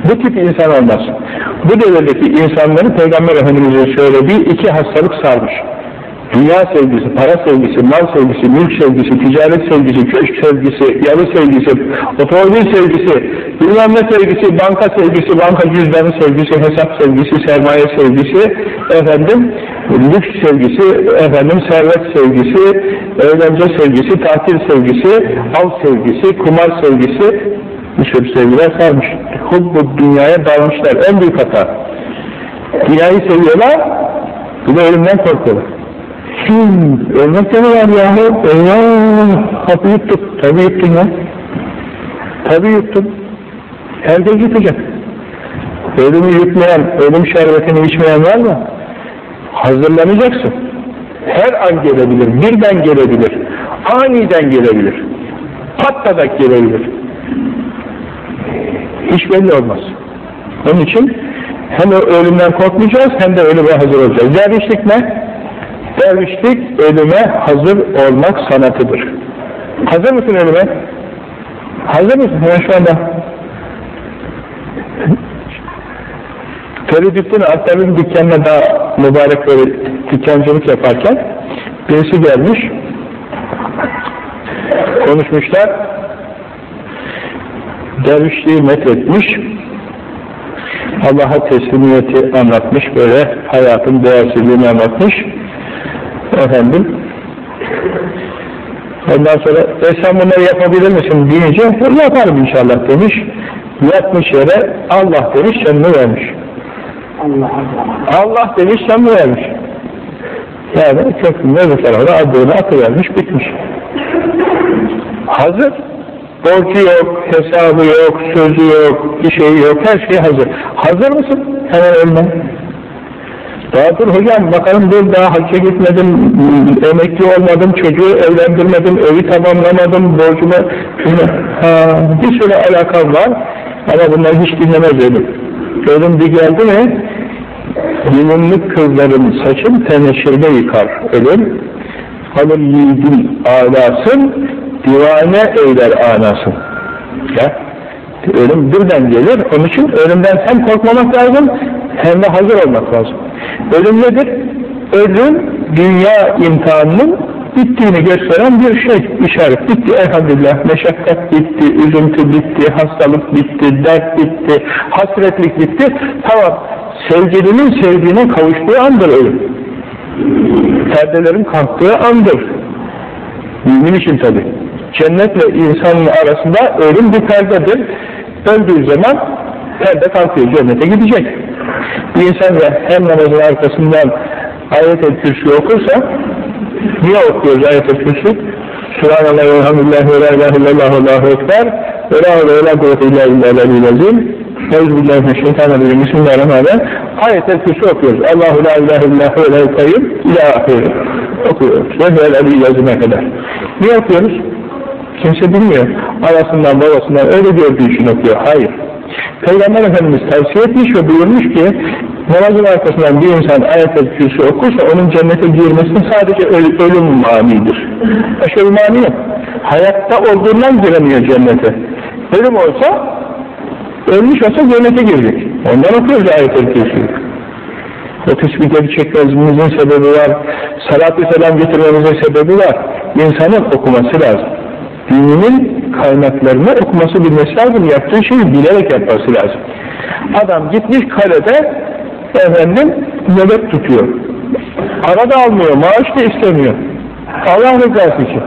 Bu tip insan olmaz. Bu devirdeki insanları Peygamber Efendimiz'in söylediği iki hastalık sarmış. Dünya sevgisi, para sevgisi, mal sevgisi, mülk sevgisi, ticaret sevgisi, köşk sevgisi, yalı sevgisi, otomobil sevgisi, bilmem ne sevgisi, banka sevgisi, banka cüzdanı sevgisi, hesap sevgisi, sermaye sevgisi, efendim, lüks sevgisi, efendim, servet sevgisi, eğlence sevgisi, tatil sevgisi, av sevgisi, kumar sevgisi, bir sürü sevgiler sarmış. Hubbu dünyaya dalmışlar. En büyük hata. Dünyayı seviyorlar, bir de ölümden korkuyorlar. Hmm, ölmek de mi var yahu? Eyvah! Kapı yuttuk. Tabi yuttun ya. Tabi yuttun. Herkes yutacak. Ölümü yutmayan, ölüm şerbetini içmeyen var mı? Hazırlanacaksın. Her an gelebilir, birden gelebilir, aniden gelebilir, patladak gelebilir. Hiç belli olmaz. Onun için hem ölümden korkmayacağız hem de ölüme hazır olacağız. Dervişlik ne? Dervişlik ölüme hazır olmak sanatıdır. Hazır mısın ölüme? Hazır mısın? Hemen şu anda. Feridüddin Aktar'ın dükkanına daha mübarek böyle dükkancılık yaparken birisi gelmiş konuşmuşlar dervişliği methetmiş Allah'a teslimiyeti anlatmış böyle hayatın değersizliğini anlatmış efendim Ondan sonra e sen bunları yapabilir misin deyince yaparım inşallah demiş. Yapmış yere Allah demiş canını vermiş. Allah Allah. Allah demiş canını vermiş. Yani köprünün öbür tarafına adını atıvermiş bitmiş. Hazır. Borcu yok, hesabı yok, sözü yok, bir şey yok, her şey hazır. Hazır mısın? Hemen ölme. Daha dur hocam bakalım dur daha hacca gitmedim, emekli olmadım, çocuğu evlendirmedim, evi tamamlamadım, borcumu... Ha, bir sürü alakam var ama bunları hiç dinlemez ölüm. Ölüm bir geldi mi Yılınlık kızların saçın teneşirde yıkar ölüm. Alır yiğidin alasın, divane eyler anasın. Ya, ölüm birden gelir, onun için ölümden hem korkmamak lazım, hem de hazır olmak lazım. Ölüm nedir? Ölüm, dünya imtihanının bittiğini gösteren bir şey, işaret. Bitti elhamdülillah, meşakkat bitti, üzüntü bitti, hastalık bitti, dert bitti, hasretlik bitti. Tamam, sevgilinin sevdiğine kavuştuğu andır ölüm. Perdelerin kalktığı andır. Mümin için tabi. Cennetle insanın arasında ölüm bir perdedir. Öldüğü zaman perde kalkıyor, cennete gidecek. Bir insan da hem namazın arkasından ayet-el kürsü okursa niye okuyoruz ayet-el kürsü? Subhanallah ve elhamdülillah ve la ilahe illallah allahu ekber ve la havle ve la kuvvete illa billahi azim Euzubillahimineşşeytanirracim Bismillahirrahmanirrahim Ayet-el kürsü okuyoruz. Allahu la ilahe illahu ve la kayyum ila ahiri okuyoruz. Ve huvel aliyyü yazına kadar. Niye okuyoruz? Kimse bilmiyor. Anasından babasından öyle gördüğü için okuyor. Hayır. Peygamber Efendimiz tavsiye etmiş ve buyurmuş ki namazın arkasından bir insan ayet-el okursa onun cennete girmesinin sadece öl ölüm manidir. Başka bir mani yok. Hayatta olduğundan giremiyor cennete. Ölüm olsa ölmüş olsa cennete girecek. Ondan okuyoruz ayet-el kürsüyü. O tesbihleri çekmemizin sebebi var. Salat-ı selam getirmemizin sebebi var. İnsanın okuması lazım dininin kaynaklarını okuması bilmesi lazım. Yaptığı şeyi bilerek yapması lazım. Adam gitmiş kalede efendim nöbet tutuyor. Para da almıyor, maaş da istemiyor. Allah rızası için.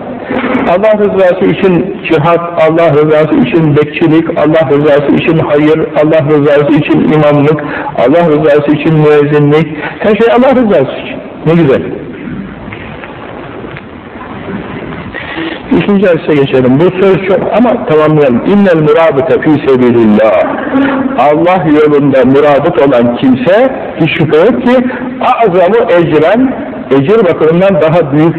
Allah rızası için cihat, Allah rızası için bekçilik, Allah rızası için hayır, Allah rızası için imamlık, Allah rızası için müezzinlik, her şey Allah rızası için. Ne güzel. İkinci hadise geçelim. Bu söz çok ama tamamlayalım. İnnel murabıte fî sebilillah. Allah yolunda murabıt olan kimse hiç şüphe yok ki azamı ecren ecir bakımından daha büyük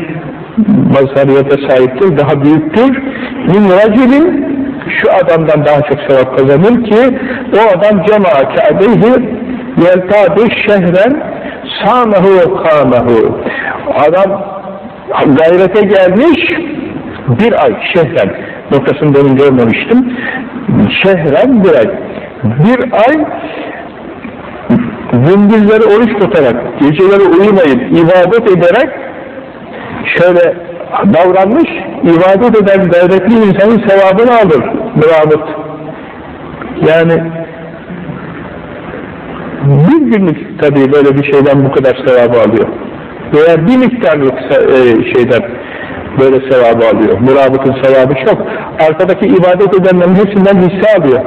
mazhariyete sahiptir, daha büyüktür. Min raculin şu adamdan daha çok sevap kazanır ki o adam cema'a kâbeyhi yeltâdı şehren sâmehu kâmehu adam gayrete gelmiş bir ay şehren noktasını benim görmemiştim. Şehren bir ay. Bir ay gündüzleri oruç tutarak geceleri uyumayıp ibadet ederek şöyle davranmış ibadet eden gayretli insanın sevabını alır mürabıt. Yani bir günlük tabii böyle bir şeyden bu kadar sevabı alıyor. Veya bir miktarlık şeyden böyle sevabı alıyor. Murabıtın sevabı çok. Arkadaki ibadet edenlerin hepsinden hisse alıyor.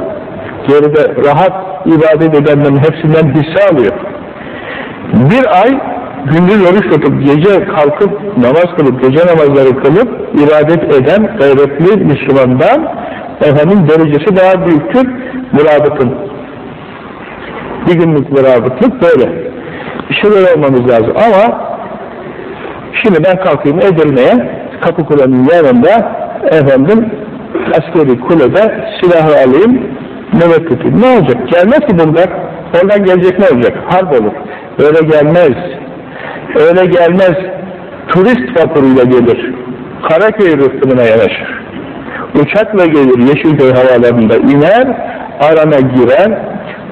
Geride rahat ibadet edenlerin hepsinden hisse alıyor. Bir ay gündüz oruç tutup gece kalkıp namaz kılıp gece namazları kılıp ibadet eden gayretli Müslümandan efendim derecesi daha büyüktür murabıtın. Bir günlük murabıtlık böyle. İşte böyle olmamız lazım ama şimdi ben kalkayım Edirne'ye kapı kulenin yanında efendim askeri kulede silahı alayım nöbet tutayım. Ne olacak? Gelmez ki bunlar. Oradan gelecek ne olacak? Harp olur. Öyle gelmez. Öyle gelmez. Turist vapuruyla gelir. Karaköy rıhtımına yanaşır. Uçakla gelir Yeşilköy havalarında iner, arana girer,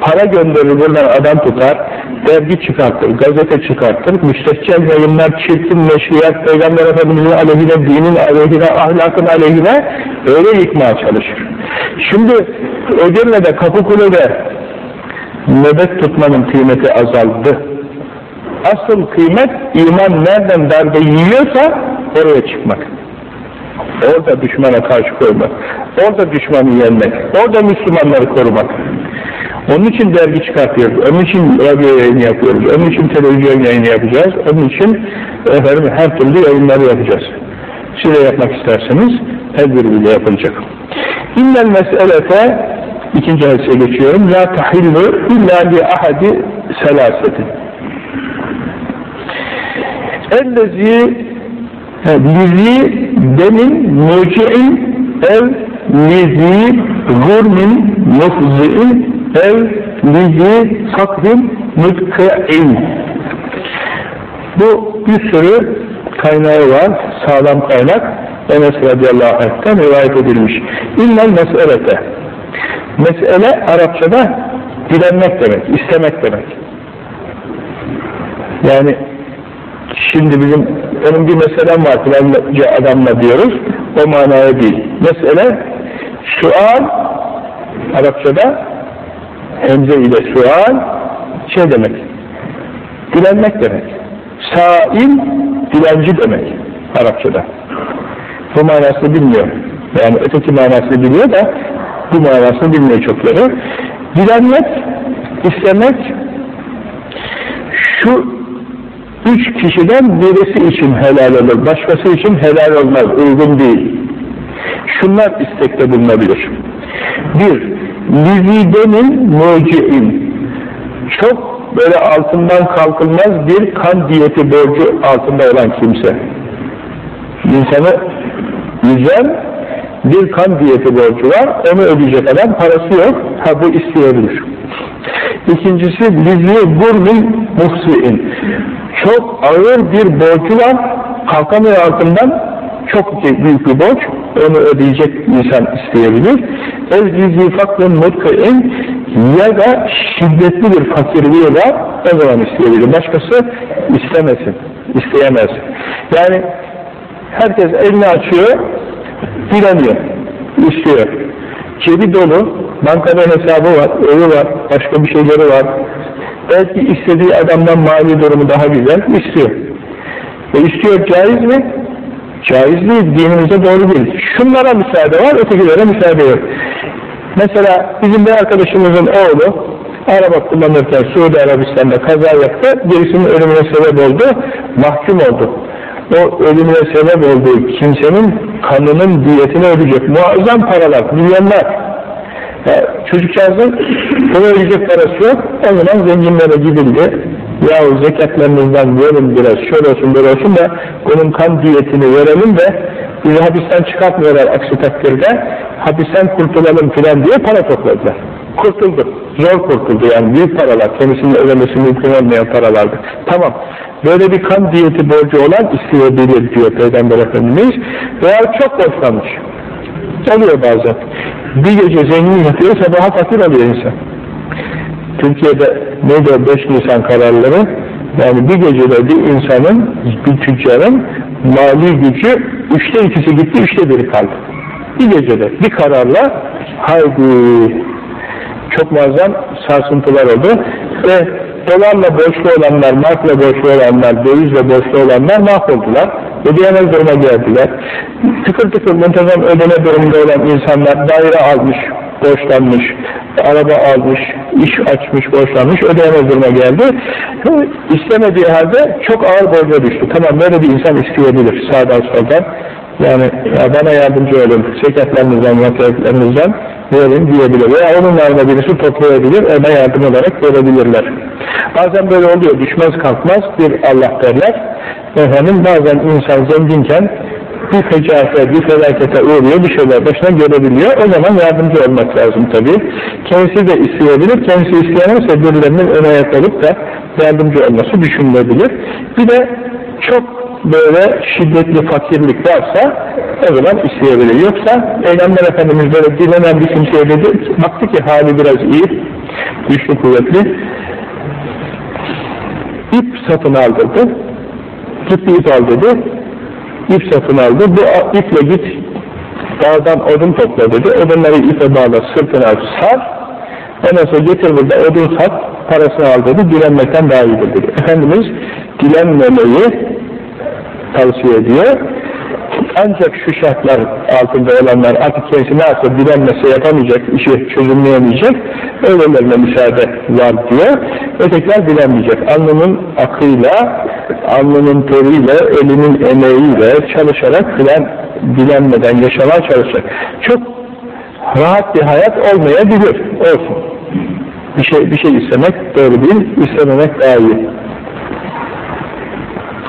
para gönderir buradan adam tutar, dergi çıkartır, gazete çıkartır, müstehcen yayınlar, çirkin meşriyat, Peygamber Efendimiz'in aleyhine, dinin aleyhine, ahlakın aleyhine öyle yıkmaya çalışır. Şimdi Edirne'de, Kapıkule'de nöbet tutmanın kıymeti azaldı. Asıl kıymet iman nereden darbe yiyorsa oraya çıkmak. Orada düşmana karşı koymak. Orada düşmanı yenmek. Orada Müslümanları korumak. Onun için dergi çıkartıyoruz. Onun için radyo yayını yapıyoruz. Onun için televizyon yayını yapacağız. Onun için efendim her türlü yayınları yapacağız. Siz yapmak isterseniz her biriyle yapılacak. İnnel meselete ikinci hadise geçiyorum. La tahillu illa li ahadi selasetin. Ellezi lizi demin muci'in ev lizi gurmin mufzi'in ev lizi fakrin mutke'in bu bir sürü kaynağı var, sağlam kaynak Enes radıyallahu anh'ten rivayet edilmiş. İllel meselete mesele Arapçada dilenmek demek, istemek demek. Yani şimdi bizim onun bir meselem var filanca adamla diyoruz o manaya değil. Mesele sual Arapçada hemze ile sual şey demek dilenmek demek. Sail dilenci demek Arapçada. Bu manasını bilmiyor. Yani öteki manasını biliyor da bu manasını bilmiyor çokları. Dilenmek, istemek şu üç kişiden birisi için helal olur. Başkası için helal olmaz. Uygun değil. Şunlar istekte bulunabilir. Bir, lizidenin muciin. Çok böyle altından kalkılmaz bir kan diyeti borcu altında olan kimse. İnsanı yüzen bir kan diyeti borcu var, onu ödeyecek adam parası yok, ha bu isteyebilir. İkincisi, lizi burmin muhsi'in. Çok ağır bir borcu var, kalkamıyor altından, çok büyük bir borç, onu ödeyecek insan isteyebilir. El lizi fakrın mutkain ya da şiddetli bir fakirliği var, o zaman isteyebilir. Başkası istemesin, isteyemez. Yani herkes elini açıyor, dileniyor, istiyor. Cebi dolu, bankada hesabı var, evi var, başka bir şeyleri var. Belki istediği adamdan mali durumu daha güzel, istiyor. E istiyor caiz mi? Caiz değil, dinimize doğru değil. Şunlara müsaade var, ötekilere müsaade yok. Mesela bizim bir arkadaşımızın oğlu araba kullanırken Suudi Arabistan'da kaza yaptı, birisinin ölümüne sebep oldu, mahkum oldu. O ölümüne sebep olduğu kimsenin kanının diyetini ödeyecek. Muazzam paralar, milyonlar. Ya, çocukcağızın bunu ödeyecek parası yok, o zaman zenginlere gidildi. Yahu zekatlarınızdan verin biraz, şöyle olsun böyle olsun da bunun kan diyetini verelim de bizi hapisten çıkartmıyorlar aksi takdirde hapisten kurtulalım filan diye para topladılar. Kurtuldu. Zor kurtuldu yani büyük paralar. Kendisinin ödemesi mümkün olmayan paralardı. Tamam. Böyle bir kan diyeti borcu olan isteyebilir diyor Peygamber Efendimiz. Veya çok borçlanmış. Oluyor bazen. Bir gece zengin yatıyor, sabaha fakir oluyor insan. Türkiye'de neydi o 5 Nisan kararları? Yani bir gecede bir insanın, bir tüccarın mali gücü üçte ikisi gitti, üçte biri kaldı. Bir gecede, bir kararla haydi çok muazzam sarsıntılar oldu ve dolarla borçlu olanlar, markla borçlu olanlar, dövizle borçlu olanlar mahvoldular. Ödeyemez duruma geldiler. Tıkır tıkır muntazam ödeme durumunda olan insanlar daire almış, borçlanmış, araba almış, iş açmış, borçlanmış, ödeyemez duruma geldi. İstemediği halde çok ağır borca düştü. Tamam böyle bir insan isteyebilir sağdan soldan. Yani ya bana yardımcı olun, zekatlarınızdan, vakıflarınızdan verin diyebilir. Veya onun yanına birisi toplayabilir, ona yardım olarak verebilirler. Bazen böyle oluyor, düşmez kalkmaz bir Allah derler. Efendim bazen insan zenginken bir fecaate, bir felakete uğruyor, bir şeyler başına gelebiliyor. O zaman yardımcı olmak lazım tabii. Kendisi de isteyebilir, kendisi isteyemezse birilerinin ön ayak olup da yardımcı olması düşünülebilir. Bir de çok böyle şiddetli fakirlik varsa o zaman isteyebilir. Yoksa Peygamber Efendimiz böyle dilenen bir kimseye dedi, baktı ki hali biraz iyi, güçlü kuvvetli, ip satın aldırdı, gitti ip al ip satın aldı, bu iple git dağdan odun topla dedi, odunları ipe bağla, sırtına sar, ondan sonra getir burada odun sat, parasını al dedi, dilenmekten daha iyidir dedi. Efendimiz dilenmemeyi tavsiye ediyor. Ancak şu şartlar altında olanlar artık kendisi ne yapsa direnmese yapamayacak, işi çözümleyemeyecek, öylelerine müsaade var diye, ötekiler direnmeyecek. Alnının akıyla, alnının teriyle, elinin emeğiyle çalışarak filan dilenmeden yaşamaya çalışacak. Çok rahat bir hayat olmayabilir, olsun. Bir şey, bir şey istemek doğru değil, istememek daha iyi.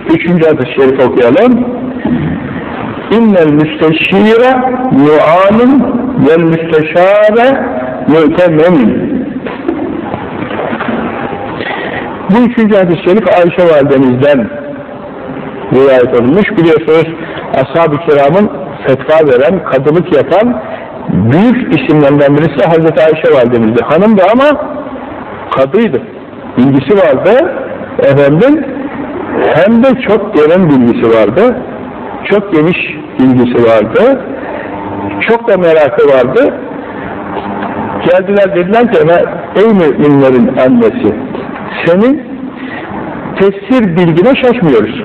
Üçüncü hadis-i şerif okuyalım. İnnel müsteşire mu'anun vel müsteşare mu'tememin. Bu üçüncü hadis-i şerif Ayşe validemizden rivayet olmuş. Biliyorsunuz ashab-ı kiramın fetva veren, kadılık yapan büyük isimlerden birisi Hazreti Ayşe validemizdi. Hanımdı ama kadıydı. Bilgisi vardı. Efendim hem de çok derin bilgisi vardı. Çok geniş bilgisi vardı. Çok da merakı vardı. Geldiler dediler ki ona ey müminlerin annesi senin tefsir bilgine şaşmıyoruz.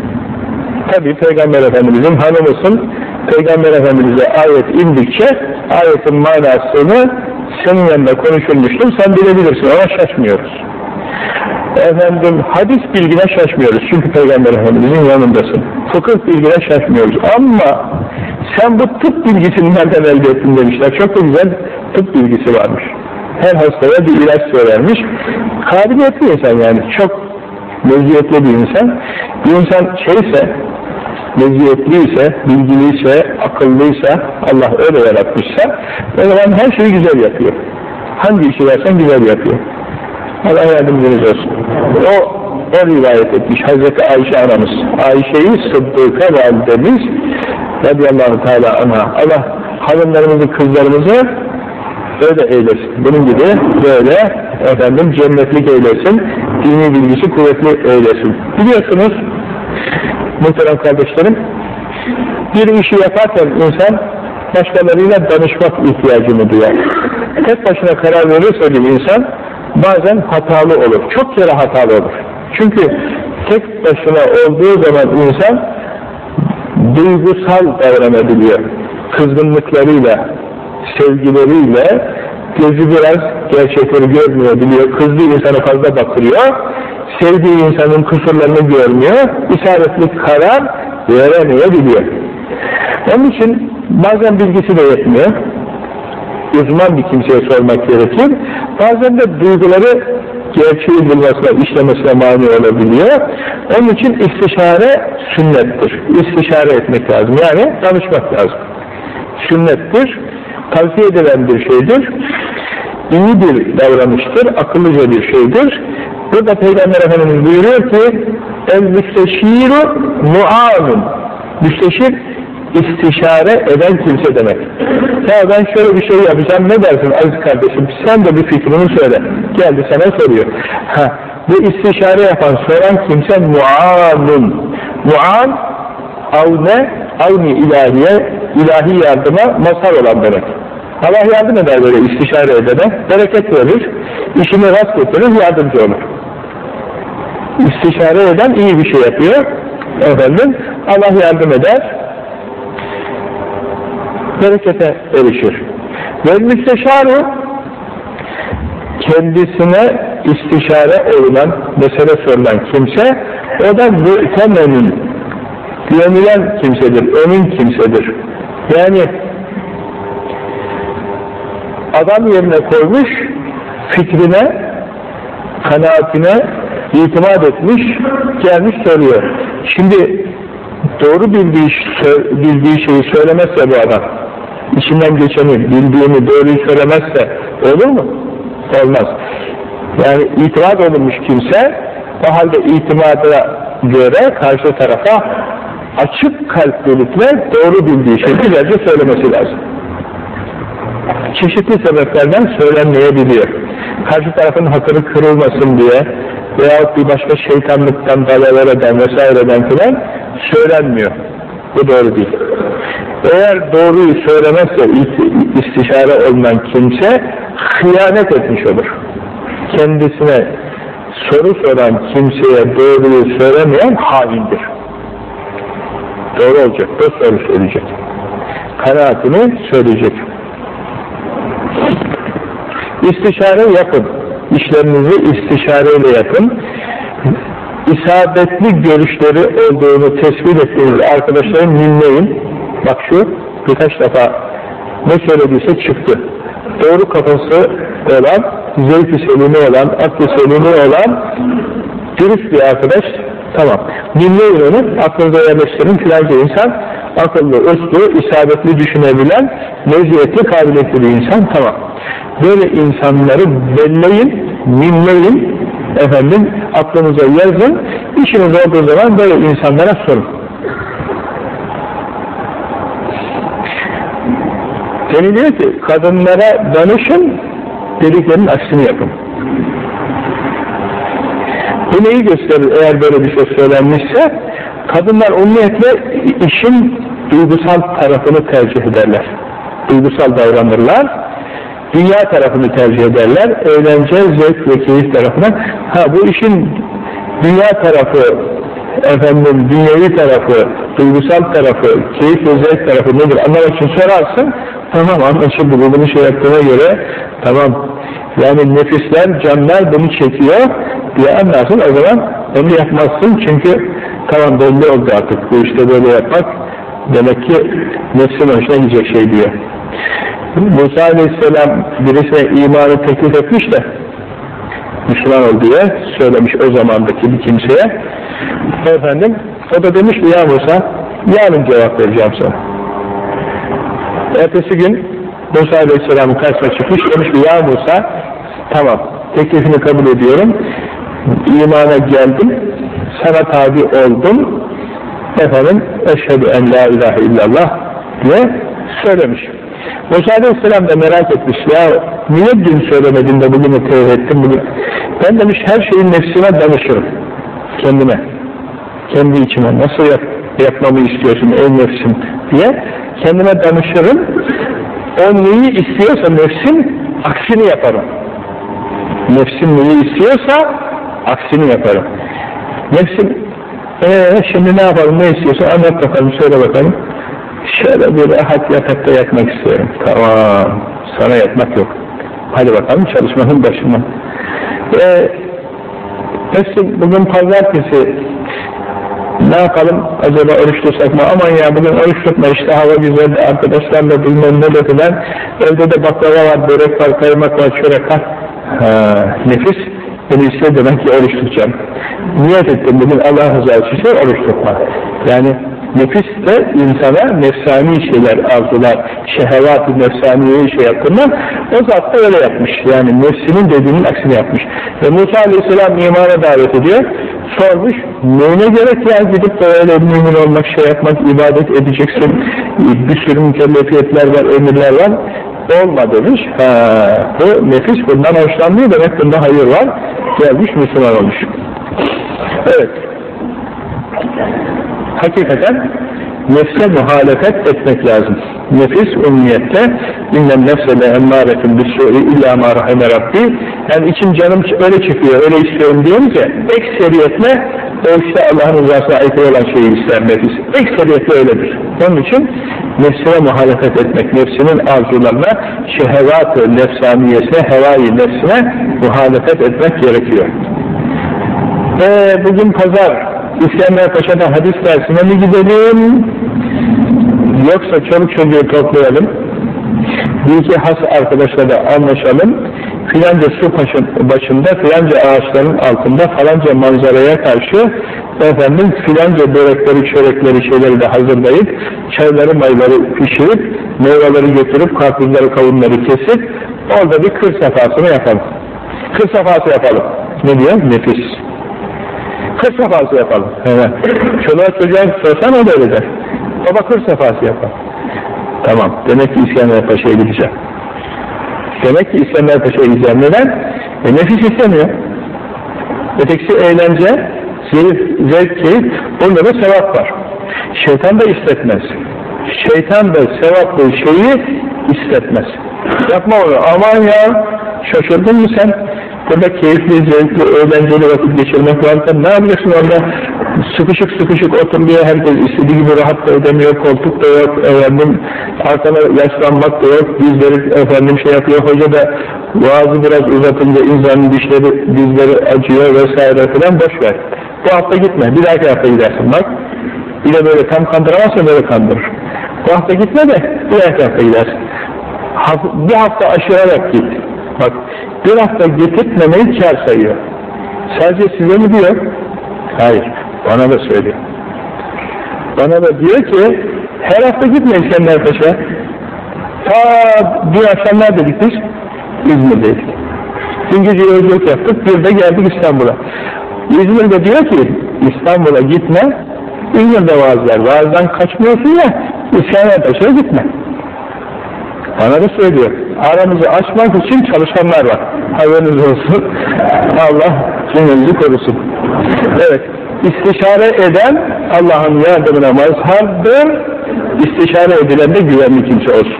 Tabi Peygamber Efendimizin hanımısın. Peygamber Efendimiz'e ayet indikçe ayetin manasını senin yanında konuşulmuştur. Sen bilebilirsin ama şaşmıyoruz. Efendim hadis bilgine şaşmıyoruz. Çünkü Peygamber Efendimiz'in yanındasın. Fıkıh bilgine şaşmıyoruz. Ama sen bu tıp bilgisini nereden elde ettin demişler. Çok da güzel tıp bilgisi varmış. Her hastaya bir ilaç söylermiş. Kabiliyetli insan yani. Çok meziyetli bir insan. Bir insan şeyse, meziyetliyse, bilgiliyse, akıllıysa, Allah öyle yaratmışsa, o zaman her şeyi güzel yapıyor. Hangi işi versen güzel yapıyor. Allah yardımcınız olsun. O, o rivayet etmiş Hazreti Ayşe anamız. Ayşe'yi Sıddık'a validemiz radıyallahu teala anha. Allah hanımlarımızı, kızlarımızı öyle eylesin. Bunun gibi böyle efendim cennetlik eylesin. Dini bilgisi kuvvetli eylesin. Biliyorsunuz muhterem kardeşlerim bir işi yaparken insan başkalarıyla danışmak ihtiyacını duyar. Tek başına karar verirse bir insan bazen hatalı olur. Çok kere hatalı olur. Çünkü tek başına olduğu zaman insan duygusal davranabiliyor. Kızgınlıklarıyla, sevgileriyle gözü biraz gerçekleri görmüyor, biliyor. Kızdığı insana fazla bakıyor. Sevdiği insanın kusurlarını görmüyor. İsaretli karar veremeyebiliyor. Onun için bazen bilgisi de yetmiyor uzman bir kimseye sormak gerekir. Bazen de duyguları gerçeği bulmasına, işlemesine mani olabiliyor. Onun için istişare sünnettir. İstişare etmek lazım. Yani danışmak lazım. Sünnettir. Tavsiye edilen bir şeydir. İyi bir davranıştır. Akıllıca bir şeydir. Burada Peygamber Efendimiz buyuruyor ki el müsteşiru mu'anun müsteşir istişare eden kimse demek. Ya ben şöyle bir şey yapacağım ne dersin aziz kardeşim sen de bir fikrini söyle. Geldi sana soruyor. Ha, bu istişare yapan soran kimse muanun. Muan avne avni ilahiye ilahi yardıma mazhar olan demek. Allah yardım eder böyle istişare edene. Bereket verir. işini rast getirir yardımcı olur. İstişare eden iyi bir şey yapıyor. Efendim Allah yardım eder berekete erişir. Ve müsteşarı kendisine istişare olunan, mesele sorulan kimse o da mütemenin güvenilen kimsedir, emin kimsedir. Yani adam yerine koymuş, fikrine, kanaatine itimat etmiş, gelmiş soruyor. Şimdi doğru bildiği, bildiği şeyi söylemezse bu adam, içinden geçeni, bildiğini, doğruyu söylemezse olur mu? Olmaz. Yani itimat olunmuş kimse o halde itimada göre karşı tarafa açık kalplilikle doğru bildiği şeyi güzelce söylemesi lazım. Çeşitli sebeplerden söylenmeyebiliyor. Karşı tarafın hatırı kırılmasın diye veyahut bir başka şeytanlıktan, dalavereden vesaireden filan söylenmiyor. Bu doğru değil. Eğer doğruyu söylemezse istişare olunan kimse hıyanet etmiş olur. Kendisine soru soran kimseye doğruyu söylemeyen haindir. Doğru olacak. Dost doğru söyleyecek. Kanaatini söyleyecek. İstişare yapın. İşlerinizi istişareyle yapın. İsabetli görüşleri olduğunu tespit ettiğiniz arkadaşların dinleyin. Bak şu birkaç defa ne söylediyse çıktı. Doğru kafası olan, zevk-i selimi olan, aklı selimi olan dürüst bir arkadaş tamam. Dinleyin onu, aklınıza yerleştirin filanca insan akıllı, uslu, isabetli düşünebilen, meziyetli, kabiliyetli bir insan tamam. Böyle insanları belleyin, dinleyin, efendim aklınıza yazın, işiniz olduğu zaman böyle insanlara sorun. Deniliyor ki kadınlara danışın, dediklerinin aksini yapın. Bu neyi gösterir eğer böyle bir şey söylenmişse? Kadınlar umumiyetle işin duygusal tarafını tercih ederler. Duygusal davranırlar. Dünya tarafını tercih ederler. Eğlence, zevk ve keyif tarafına. Ha bu işin dünya tarafı, efendim dünyevi tarafı, duygusal tarafı, keyif ve zevk tarafı nedir anlamak için sorarsın. Tamam anlaşıldı. Bu bunu şey yaptığına göre tamam. Yani nefisler, canlar bunu çekiyor diye anlarsın. O zaman onu yapmazsın çünkü tamam belli oldu artık. Bu işte böyle yapmak demek ki nefsin hoşuna gidecek şey diyor. Musa Aleyhisselam birisine imanı teklif etmiş de Müslüman ol diye söylemiş o zamandaki bir kimseye. Efendim, o da demiş ki ya Musa, yarın cevap vereceğim sana. Ertesi gün Musa Aleyhisselam'ın karşısına çıkmış, demiş ki ya Musa, tamam, teklifini kabul ediyorum, imana geldim, sana tabi oldum, efendim, eşhedü en la ilahe illallah diye söylemiş. Musa Aleyhisselam da merak etmiş, ya niye dün söylemedin de bugün tevhid ettin, bugün? Ben demiş her şeyin nefsine danışırım, kendime, kendi içime, nasıl yap, yapmamı istiyorsun ey nefsim diye kendime danışırım, o neyi istiyorsa nefsim, aksini yaparım. Nefsim neyi istiyorsa, aksini yaparım. Nefsim, ee, şimdi ne yapalım, ne istiyorsa anlat bakalım, söyle bakalım. Şöyle bir rahat yatakta yatmak istiyorum. Tamam, sana yatmak yok. Hadi bakalım çalışmanın başına. Ee, nefsim bugün pazartesi, ne yapalım acaba oruç tutsak mı? Aman ya bugün oruç tutma işte hava güzel, arkadaşlarla bilmem ne de filan. Evde de baklava var, börek var, kaymak var, çörek var. Ha, nefis bunu istiyor demek ki oruç tutacağım. Niyet ettim bugün Allah rızası için oruç tutma. Yani nefis de insana nefsani şeyler arzular, şehevat-ı nefsaniyeyi şey yaptığından o zat da öyle yapmış. Yani nefsinin dediğinin aksini yapmış. Ve Musa Aleyhisselam imana davet ediyor. Sormuş, neyine gerek ya gidip de öyle mümin olmak, şey yapmak, ibadet edeceksin. Bir sürü mükellefiyetler var, emirler var. Olma demiş. Ha, bu nefis bundan hoşlanmıyor demek bunda hayır var. Gelmiş Müslüman olmuş. Evet. Hakikaten nefse muhalefet etmek lazım. Nefis umniyette innem nefse de emmâretun bis-su'i illâ mâ rahime rabbi yani içim canım öyle çıkıyor, öyle istiyorum deyince ekseriyetle o işte Allah'ın rızasına aykırı olan şeyi ister nefis. Ekseriyetle öyledir. Onun için nefsine muhalefet etmek, nefsinin arzularına, şehevat-ı nefsaniyesine, hevai nefsine muhalefet etmek gerekiyor. Ee, bugün pazar İskender Paşa'da hadis dersine mi gidelim? Yoksa çoluk çocuğu toplayalım? Bir iki has arkadaşla da anlaşalım. Filanca su başında filanca ağaçların altında falanca manzaraya karşı efendim filanca börekleri çörekleri şeyleri de hazırlayıp çayları mayları pişirip meyveleri götürüp karpuzları kavunları kesip orada bir kır sefasını yapalım. Kır sefası yapalım. Ne diyor? nefis kır sefası yapalım. Evet. Çoluğa çocuğa sorsan o da öyle der. Baba kır sefası yapar. Tamam. Demek ki İskender Paşa'ya gideceğim. Demek ki İskender Paşa'ya gideceğim. Neden? E, nefis istemiyor. Ötekisi eğlence, zevk, zevk keyif, bunda da sevap var. Şeytan da istetmez. Şeytan da sevaplı şeyi istetmez. Yapma onu. Aman ya, şaşırdın mı sen? Burada keyifli, zevkli, eğlenceli vakit geçirmek varken ne yapacaksın orada? Sıkışık sıkışık oturmaya herkes istediği gibi rahat da edemiyor, koltuk da yok, efendim, arkana yaslanmak da yok, dizleri efendim şey yapıyor, hoca da vaazı biraz uzatınca insanın dişleri, dizleri acıyor vesaire falan boş ver. Bu hafta gitme, bir dahaki hafta gidersin bak. Bir de böyle tam kandıramazsa böyle kandırır. Bu hafta gitme de bir dahaki hafta gidersin. Bir hafta aşırarak git. Bak bir hafta getirtmemeyi kar sayıyor. Sadece size mi diyor? Hayır. Bana da söylüyor. Bana da diyor ki her hafta gitmeyin İskender Paşa. Ta bir akşam neredeydik biz? İzmir'deydik. Dün gece yolculuk yaptık. Bir de geldik İstanbul'a. İzmir'de diyor ki İstanbul'a gitme. İzmir'de vaazlar. Vaazdan kaçmıyorsun ya İskender Paşa'ya gitme. Bana da söylüyor. Aramızı açmak için çalışanlar var. Haberiniz olsun. Allah cümlemizi korusun. Evet. İstişare eden Allah'ın yardımına mazhardır. İstişare edilen de güvenli kimse olsun.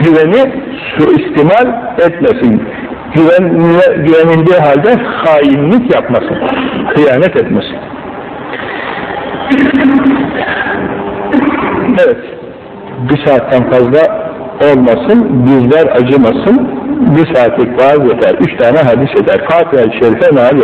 Güveni suistimal etmesin. Güvenine, güvenildiği halde hainlik yapmasın. Hıyanet etmesin. Evet. Bir saatten fazla olmasın, bizler acımasın, bir saatlik vaaz yeter, üç tane hadis eder. Fatiha-i Şerife, Nâh-i